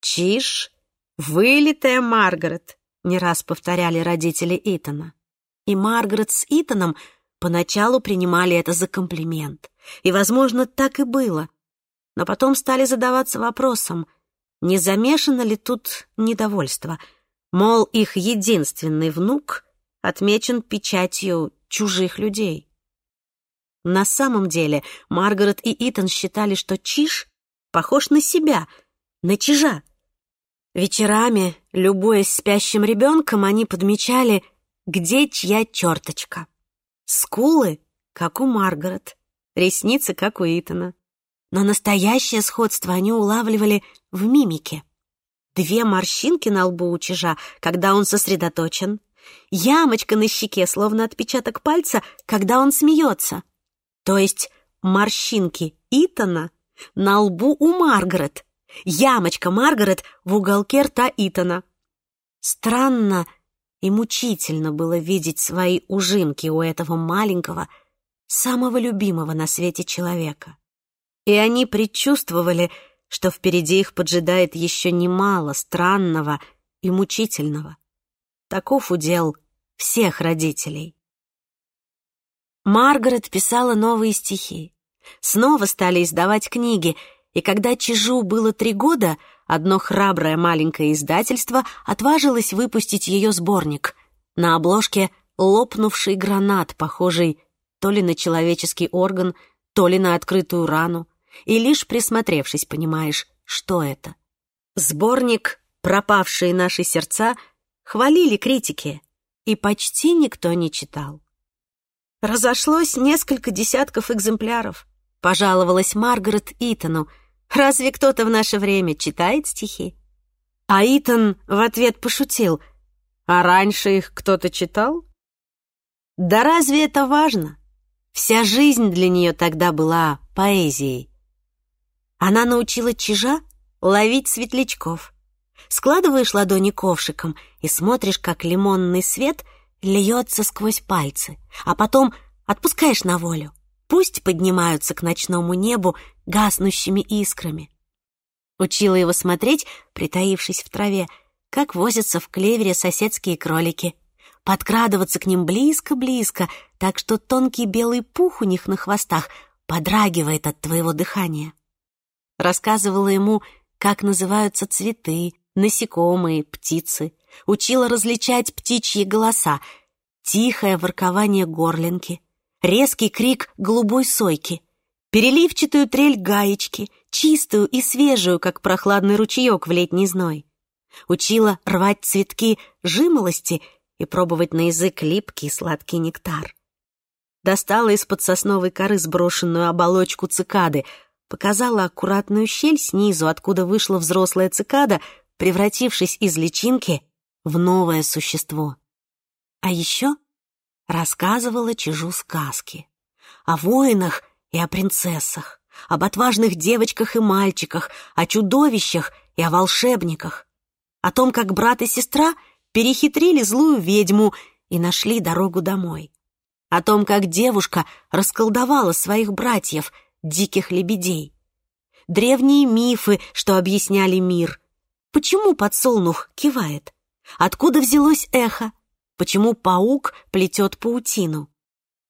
«Чиж, вылитая Маргарет!» — не раз повторяли родители Итана. И Маргарет с Итаном — Поначалу принимали это за комплимент, и, возможно, так и было, но потом стали задаваться вопросом, не замешано ли тут недовольство, мол, их единственный внук отмечен печатью чужих людей. На самом деле Маргарет и Итан считали, что Чиж похож на себя, на Чижа. Вечерами, любуясь спящим ребенком, они подмечали, где чья черточка. Скулы, как у Маргарет, ресницы, как у Итона, Но настоящее сходство они улавливали в мимике. Две морщинки на лбу у чижа, когда он сосредоточен. Ямочка на щеке, словно отпечаток пальца, когда он смеется. То есть морщинки Итона на лбу у Маргарет. Ямочка Маргарет в уголке рта Итона. Странно, и мучительно было видеть свои ужимки у этого маленького, самого любимого на свете человека. И они предчувствовали, что впереди их поджидает еще немало странного и мучительного. Таков удел всех родителей. Маргарет писала новые стихи. Снова стали издавать книги, и когда Чижу было три года — одно храброе маленькое издательство отважилось выпустить ее сборник. На обложке лопнувший гранат, похожий то ли на человеческий орган, то ли на открытую рану. И лишь присмотревшись, понимаешь, что это. Сборник «Пропавшие наши сердца» хвалили критики, и почти никто не читал. Разошлось несколько десятков экземпляров, пожаловалась Маргарет Итану, Разве кто-то в наше время читает стихи? А Итан в ответ пошутил. А раньше их кто-то читал? Да разве это важно? Вся жизнь для нее тогда была поэзией. Она научила чижа ловить светлячков. Складываешь ладони ковшиком и смотришь, как лимонный свет льется сквозь пальцы, а потом отпускаешь на волю. Пусть поднимаются к ночному небу гаснущими искрами. Учила его смотреть, притаившись в траве, как возятся в клевере соседские кролики. Подкрадываться к ним близко-близко, так что тонкий белый пух у них на хвостах подрагивает от твоего дыхания. Рассказывала ему, как называются цветы, насекомые, птицы. Учила различать птичьи голоса, тихое воркование горлинки — резкий крик голубой сойки, переливчатую трель гаечки, чистую и свежую, как прохладный ручеек в летний зной. Учила рвать цветки жимолости и пробовать на язык липкий сладкий нектар. Достала из-под сосновой коры сброшенную оболочку цикады, показала аккуратную щель снизу, откуда вышла взрослая цикада, превратившись из личинки в новое существо. А еще рассказывала Чижу сказки. О воинах и о принцессах, об отважных девочках и мальчиках, о чудовищах и о волшебниках, о том, как брат и сестра перехитрили злую ведьму и нашли дорогу домой, о том, как девушка расколдовала своих братьев, диких лебедей, древние мифы, что объясняли мир, почему подсолнух кивает, откуда взялось эхо, почему паук плетет паутину.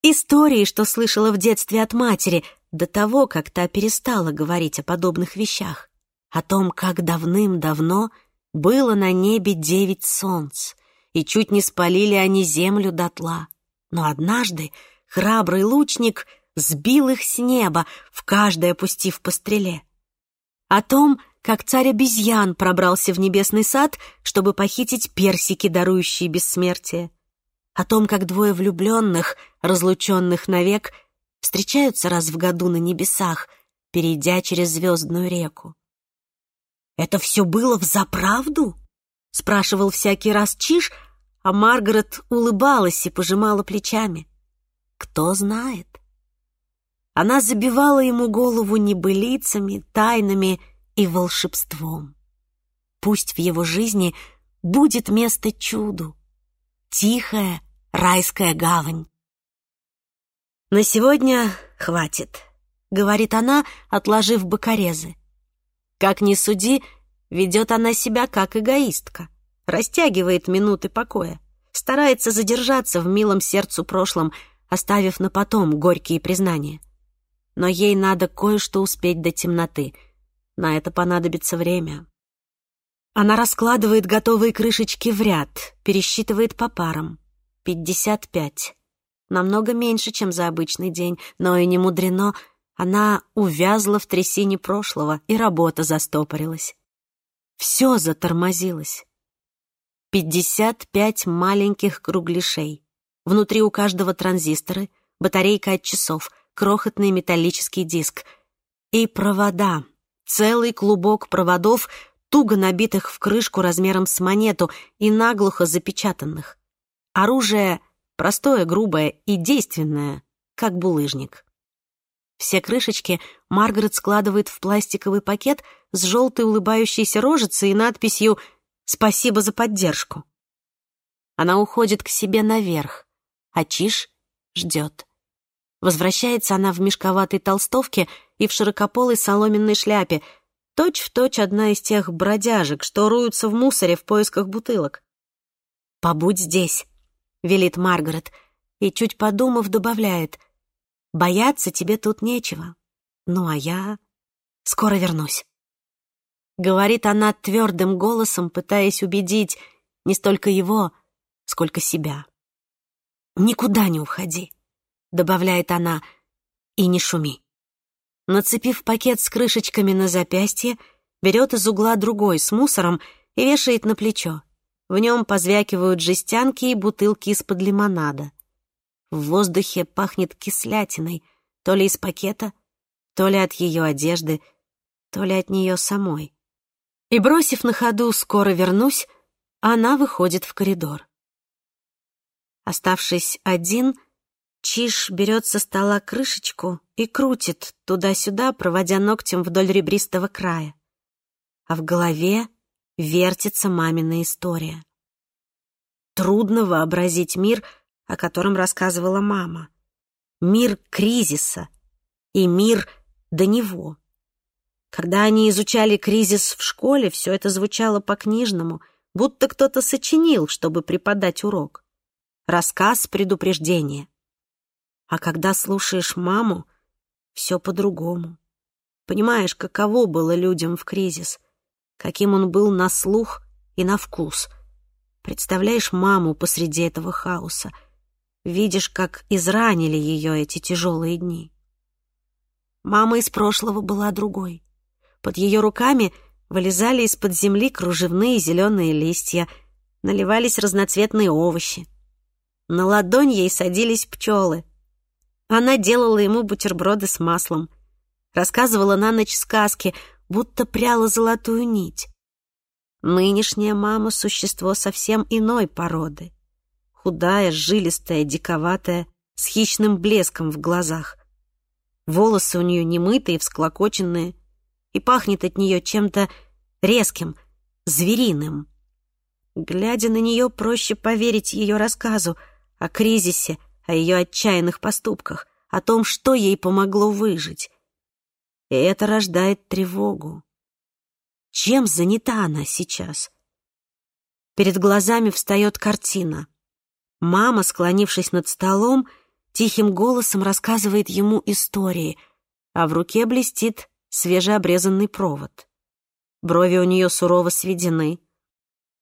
Истории, что слышала в детстве от матери, до того, как та перестала говорить о подобных вещах. О том, как давным-давно было на небе девять солнц, и чуть не спалили они землю дотла. Но однажды храбрый лучник сбил их с неба, в каждое пустив по стреле. О том, как царь обезьян пробрался в небесный сад, чтобы похитить персики, дарующие бессмертие. О том, как двое влюбленных, разлученных навек, встречаются раз в году на небесах, перейдя через звездную реку. «Это все было в заправду?» — спрашивал всякий раз Чиж, а Маргарет улыбалась и пожимала плечами. «Кто знает?» Она забивала ему голову небылицами, тайнами, и волшебством. Пусть в его жизни будет место чуду, тихая райская гавань. «На сегодня хватит», — говорит она, отложив бокорезы. Как ни суди, ведет она себя как эгоистка, растягивает минуты покоя, старается задержаться в милом сердцу прошлом, оставив на потом горькие признания. Но ей надо кое-что успеть до темноты — на это понадобится время. Она раскладывает готовые крышечки в ряд, пересчитывает по парам. 55. Намного меньше, чем за обычный день, но и не мудрено. Она увязла в трясине прошлого, и работа застопорилась. Все затормозилось. 55 маленьких кругляшей. Внутри у каждого транзисторы, батарейка от часов, крохотный металлический диск и провода — целый клубок проводов, туго набитых в крышку размером с монету и наглухо запечатанных. Оружие простое, грубое и действенное, как булыжник. Все крышечки Маргарет складывает в пластиковый пакет с желтой улыбающейся рожицей и надписью «Спасибо за поддержку». Она уходит к себе наверх, а Чиш ждет. Возвращается она в мешковатой толстовке — и в широкополой соломенной шляпе, точь-в-точь точь одна из тех бродяжек, что руются в мусоре в поисках бутылок. «Побудь здесь», — велит Маргарет, и, чуть подумав, добавляет, «Бояться тебе тут нечего. Ну, а я скоро вернусь». Говорит она твердым голосом, пытаясь убедить не столько его, сколько себя. «Никуда не уходи», — добавляет она, — «и не шуми». Нацепив пакет с крышечками на запястье, берет из угла другой с мусором и вешает на плечо. В нем позвякивают жестянки и бутылки из-под лимонада. В воздухе пахнет кислятиной, то ли из пакета, то ли от ее одежды, то ли от нее самой. И, бросив на ходу «скоро вернусь», она выходит в коридор. Оставшись один — Чиж берет со стола крышечку и крутит туда-сюда, проводя ногтем вдоль ребристого края. А в голове вертится мамина история. Трудно вообразить мир, о котором рассказывала мама. Мир кризиса и мир до него. Когда они изучали кризис в школе, все это звучало по-книжному, будто кто-то сочинил, чтобы преподать урок. Рассказ предупреждения — а когда слушаешь маму, все по-другому. Понимаешь, каково было людям в кризис, каким он был на слух и на вкус. Представляешь маму посреди этого хаоса, видишь, как изранили ее эти тяжелые дни. Мама из прошлого была другой. Под ее руками вылезали из-под земли кружевные зеленые листья, наливались разноцветные овощи. На ладонь ей садились пчелы, она делала ему бутерброды с маслом, рассказывала на ночь сказки, будто пряла золотую нить. Нынешняя мама — существо совсем иной породы. Худая, жилистая, диковатая, с хищным блеском в глазах. Волосы у нее немытые, всклокоченные, и пахнет от нее чем-то резким, звериным. Глядя на нее, проще поверить ее рассказу о кризисе, а о ее отчаянных поступках, о том, что ей помогло выжить. И это рождает тревогу. Чем занята она сейчас? Перед глазами встает картина. Мама, склонившись над столом, тихим голосом рассказывает ему истории, а в руке блестит свежеобрезанный провод. Брови у нее сурово сведены.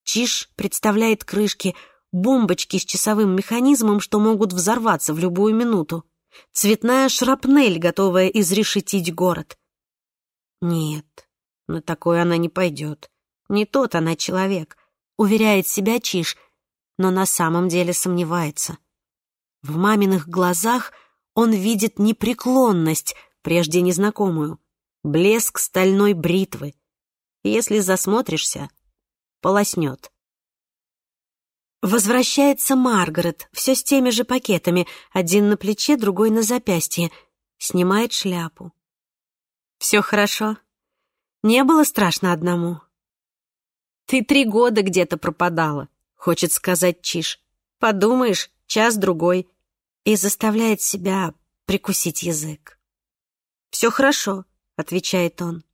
Чиж представляет крышки — бомбочки с часовым механизмом, что могут взорваться в любую минуту. Цветная шрапнель, готовая изрешетить город. Нет, на такое она не пойдет. Не тот она человек. Уверяет себя Чиж, но на самом деле сомневается. В маминых глазах он видит непреклонность, прежде незнакомую, блеск стальной бритвы. Если засмотришься, полоснет. Возвращается Маргарет, все с теми же пакетами, один на плече, другой на запястье. Снимает шляпу. «Все хорошо. Не было страшно одному». «Ты три года где-то пропадала», — хочет сказать Чиш. «Подумаешь, час-другой». И заставляет себя прикусить язык. «Все хорошо», — отвечает он.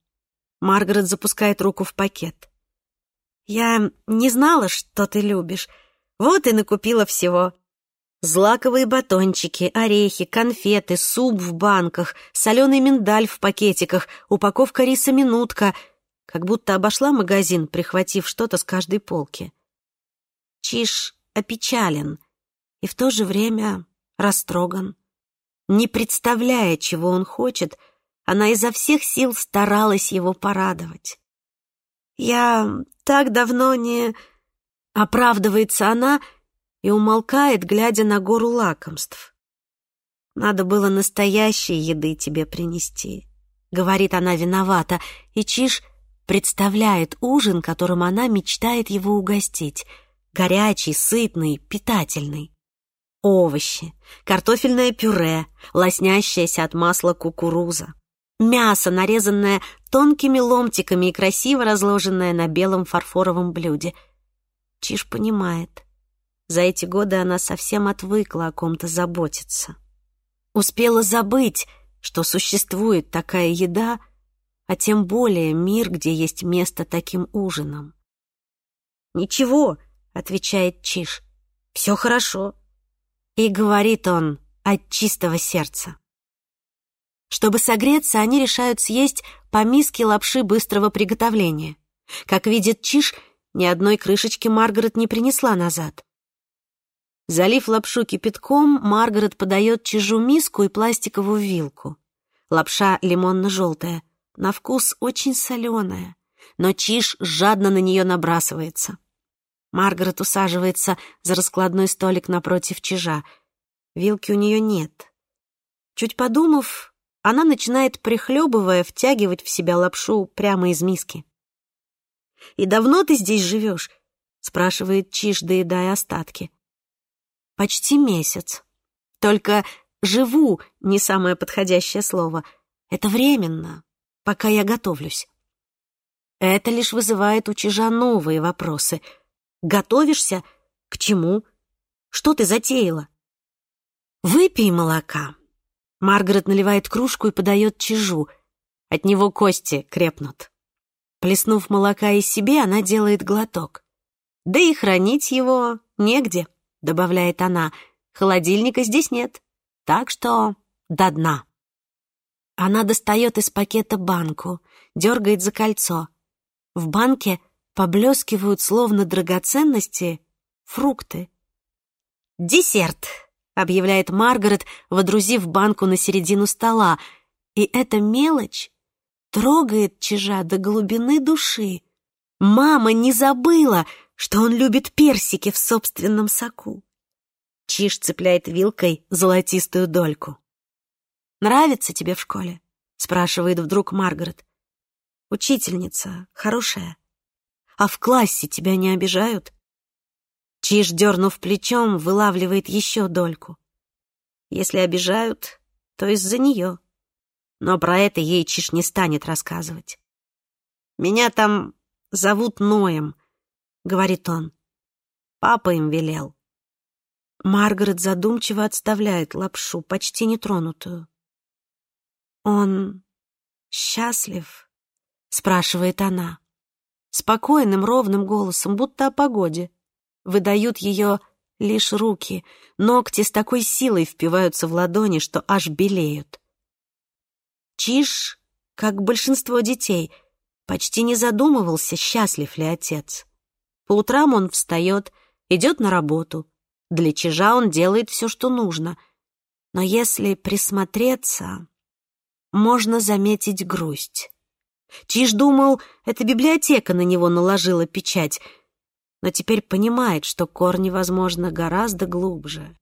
Маргарет запускает руку в пакет. «Я не знала, что ты любишь». Вот и накупила всего. Злаковые батончики, орехи, конфеты, суп в банках, соленый миндаль в пакетиках, упаковка риса «Минутка», как будто обошла магазин, прихватив что-то с каждой полки. Чиж опечален и в то же время растроган. Не представляя, чего он хочет, она изо всех сил старалась его порадовать. «Я так давно не...» Оправдывается она и умолкает, глядя на гору лакомств. «Надо было настоящей еды тебе принести», — говорит она виновата, и Чиж представляет ужин, которым она мечтает его угостить. Горячий, сытный, питательный. Овощи, картофельное пюре, лоснящееся от масла кукуруза. Мясо, нарезанное тонкими ломтиками и красиво разложенное на белом фарфоровом блюде — Чиж понимает. За эти годы она совсем отвыкла о ком-то заботиться. Успела забыть, что существует такая еда, а тем более мир, где есть место таким ужинам. «Ничего», — отвечает Чиж, — «все хорошо». И говорит он от чистого сердца. Чтобы согреться, они решают съесть по миске лапши быстрого приготовления. Как видит Чиж, ни одной крышечки Маргарет не принесла назад. Залив лапшу кипятком, Маргарет подает чижу миску и пластиковую вилку. Лапша лимонно-желтая, на вкус очень соленая, но чиж жадно на нее набрасывается. Маргарет усаживается за раскладной столик напротив чижа. Вилки у нее нет. Чуть подумав, она начинает, прихлебывая, втягивать в себя лапшу прямо из миски. И давно ты здесь живешь?» — спрашивает Чиш, доедая остатки. «Почти месяц. Только «живу» — не самое подходящее слово. Это временно, пока я готовлюсь. Это лишь вызывает у Чижа новые вопросы. «Готовишься? К чему? Что ты затеяла?» «Выпей молока». Маргарет наливает кружку и подает Чижу. От него кости крепнут. Плеснув молока из себе, она делает глоток. «Да и хранить его негде», — добавляет она. «Холодильника здесь нет, так что до дна». Она достает из пакета банку, дергает за кольцо. В банке поблескивают, словно драгоценности, фрукты. «Десерт», — объявляет Маргарет, водрузив банку на середину стола. И эта мелочь трогает чижа до глубины души. Мама не забыла, что он любит персики в собственном соку. Чиж цепляет вилкой золотистую дольку. «Нравится тебе в школе?» — спрашивает вдруг Маргарет. «Учительница, хорошая. А в классе тебя не обижают?» Чиж, дернув плечом, вылавливает еще дольку. «Если обижают, то из-за нее», но про это ей Чиш не станет рассказывать. «Меня там зовут Ноем», — говорит он. «Папа им велел». Маргарет задумчиво отставляет лапшу, почти нетронутую. «Он счастлив?» — спрашивает она. Спокойным, ровным голосом, будто о погоде. Выдают ее лишь руки, ногти с такой силой впиваются в ладони, что аж белеют. Тишь, как большинство детей, почти не задумывался, счастлив ли отец. По утрам он встает, идет на работу. Для чижа он делает все, что нужно. Но если присмотреться, можно заметить грусть. Чиж думал, эта библиотека на него наложила печать, но теперь понимает, что корни, возможно, гораздо глубже.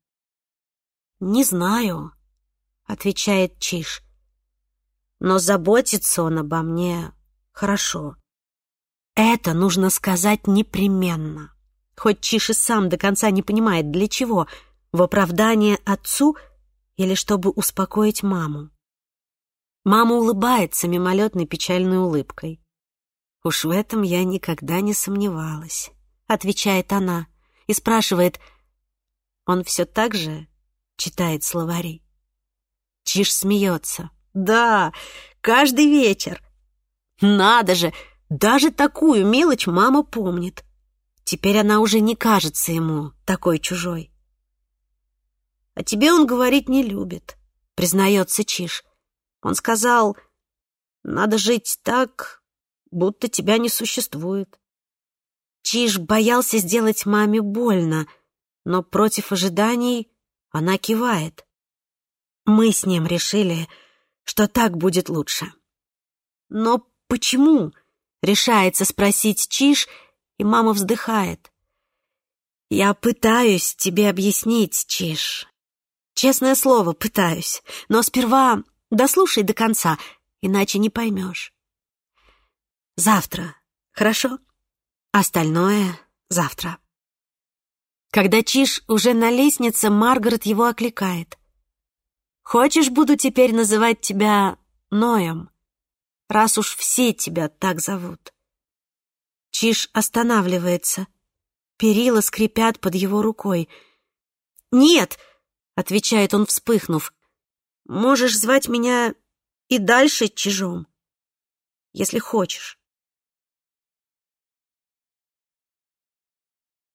«Не знаю», — отвечает Чиж но заботится он обо мне хорошо. Это нужно сказать непременно. Хоть Чиши сам до конца не понимает, для чего. В оправдание отцу или чтобы успокоить маму. Мама улыбается мимолетной печальной улыбкой. «Уж в этом я никогда не сомневалась», — отвечает она и спрашивает. «Он все так же читает словари?» Чиш смеется. Да, каждый вечер. Надо же, даже такую мелочь мама помнит. Теперь она уже не кажется ему такой чужой. А тебе он говорить не любит», — признается Чиш. Он сказал, «Надо жить так, будто тебя не существует». Чиж боялся сделать маме больно, но против ожиданий она кивает. «Мы с ним решили, что так будет лучше. Но почему? Решается спросить Чиш, и мама вздыхает. Я пытаюсь тебе объяснить, Чиш. Честное слово, пытаюсь. Но сперва дослушай до конца, иначе не поймешь. Завтра, хорошо? Остальное завтра. Когда Чиш уже на лестнице, Маргарет его окликает. Хочешь, буду теперь называть тебя Ноем, раз уж все тебя так зовут?» Чиж останавливается. Перила скрипят под его рукой. «Нет!» — отвечает он, вспыхнув. «Можешь звать меня и дальше Чижом, если хочешь».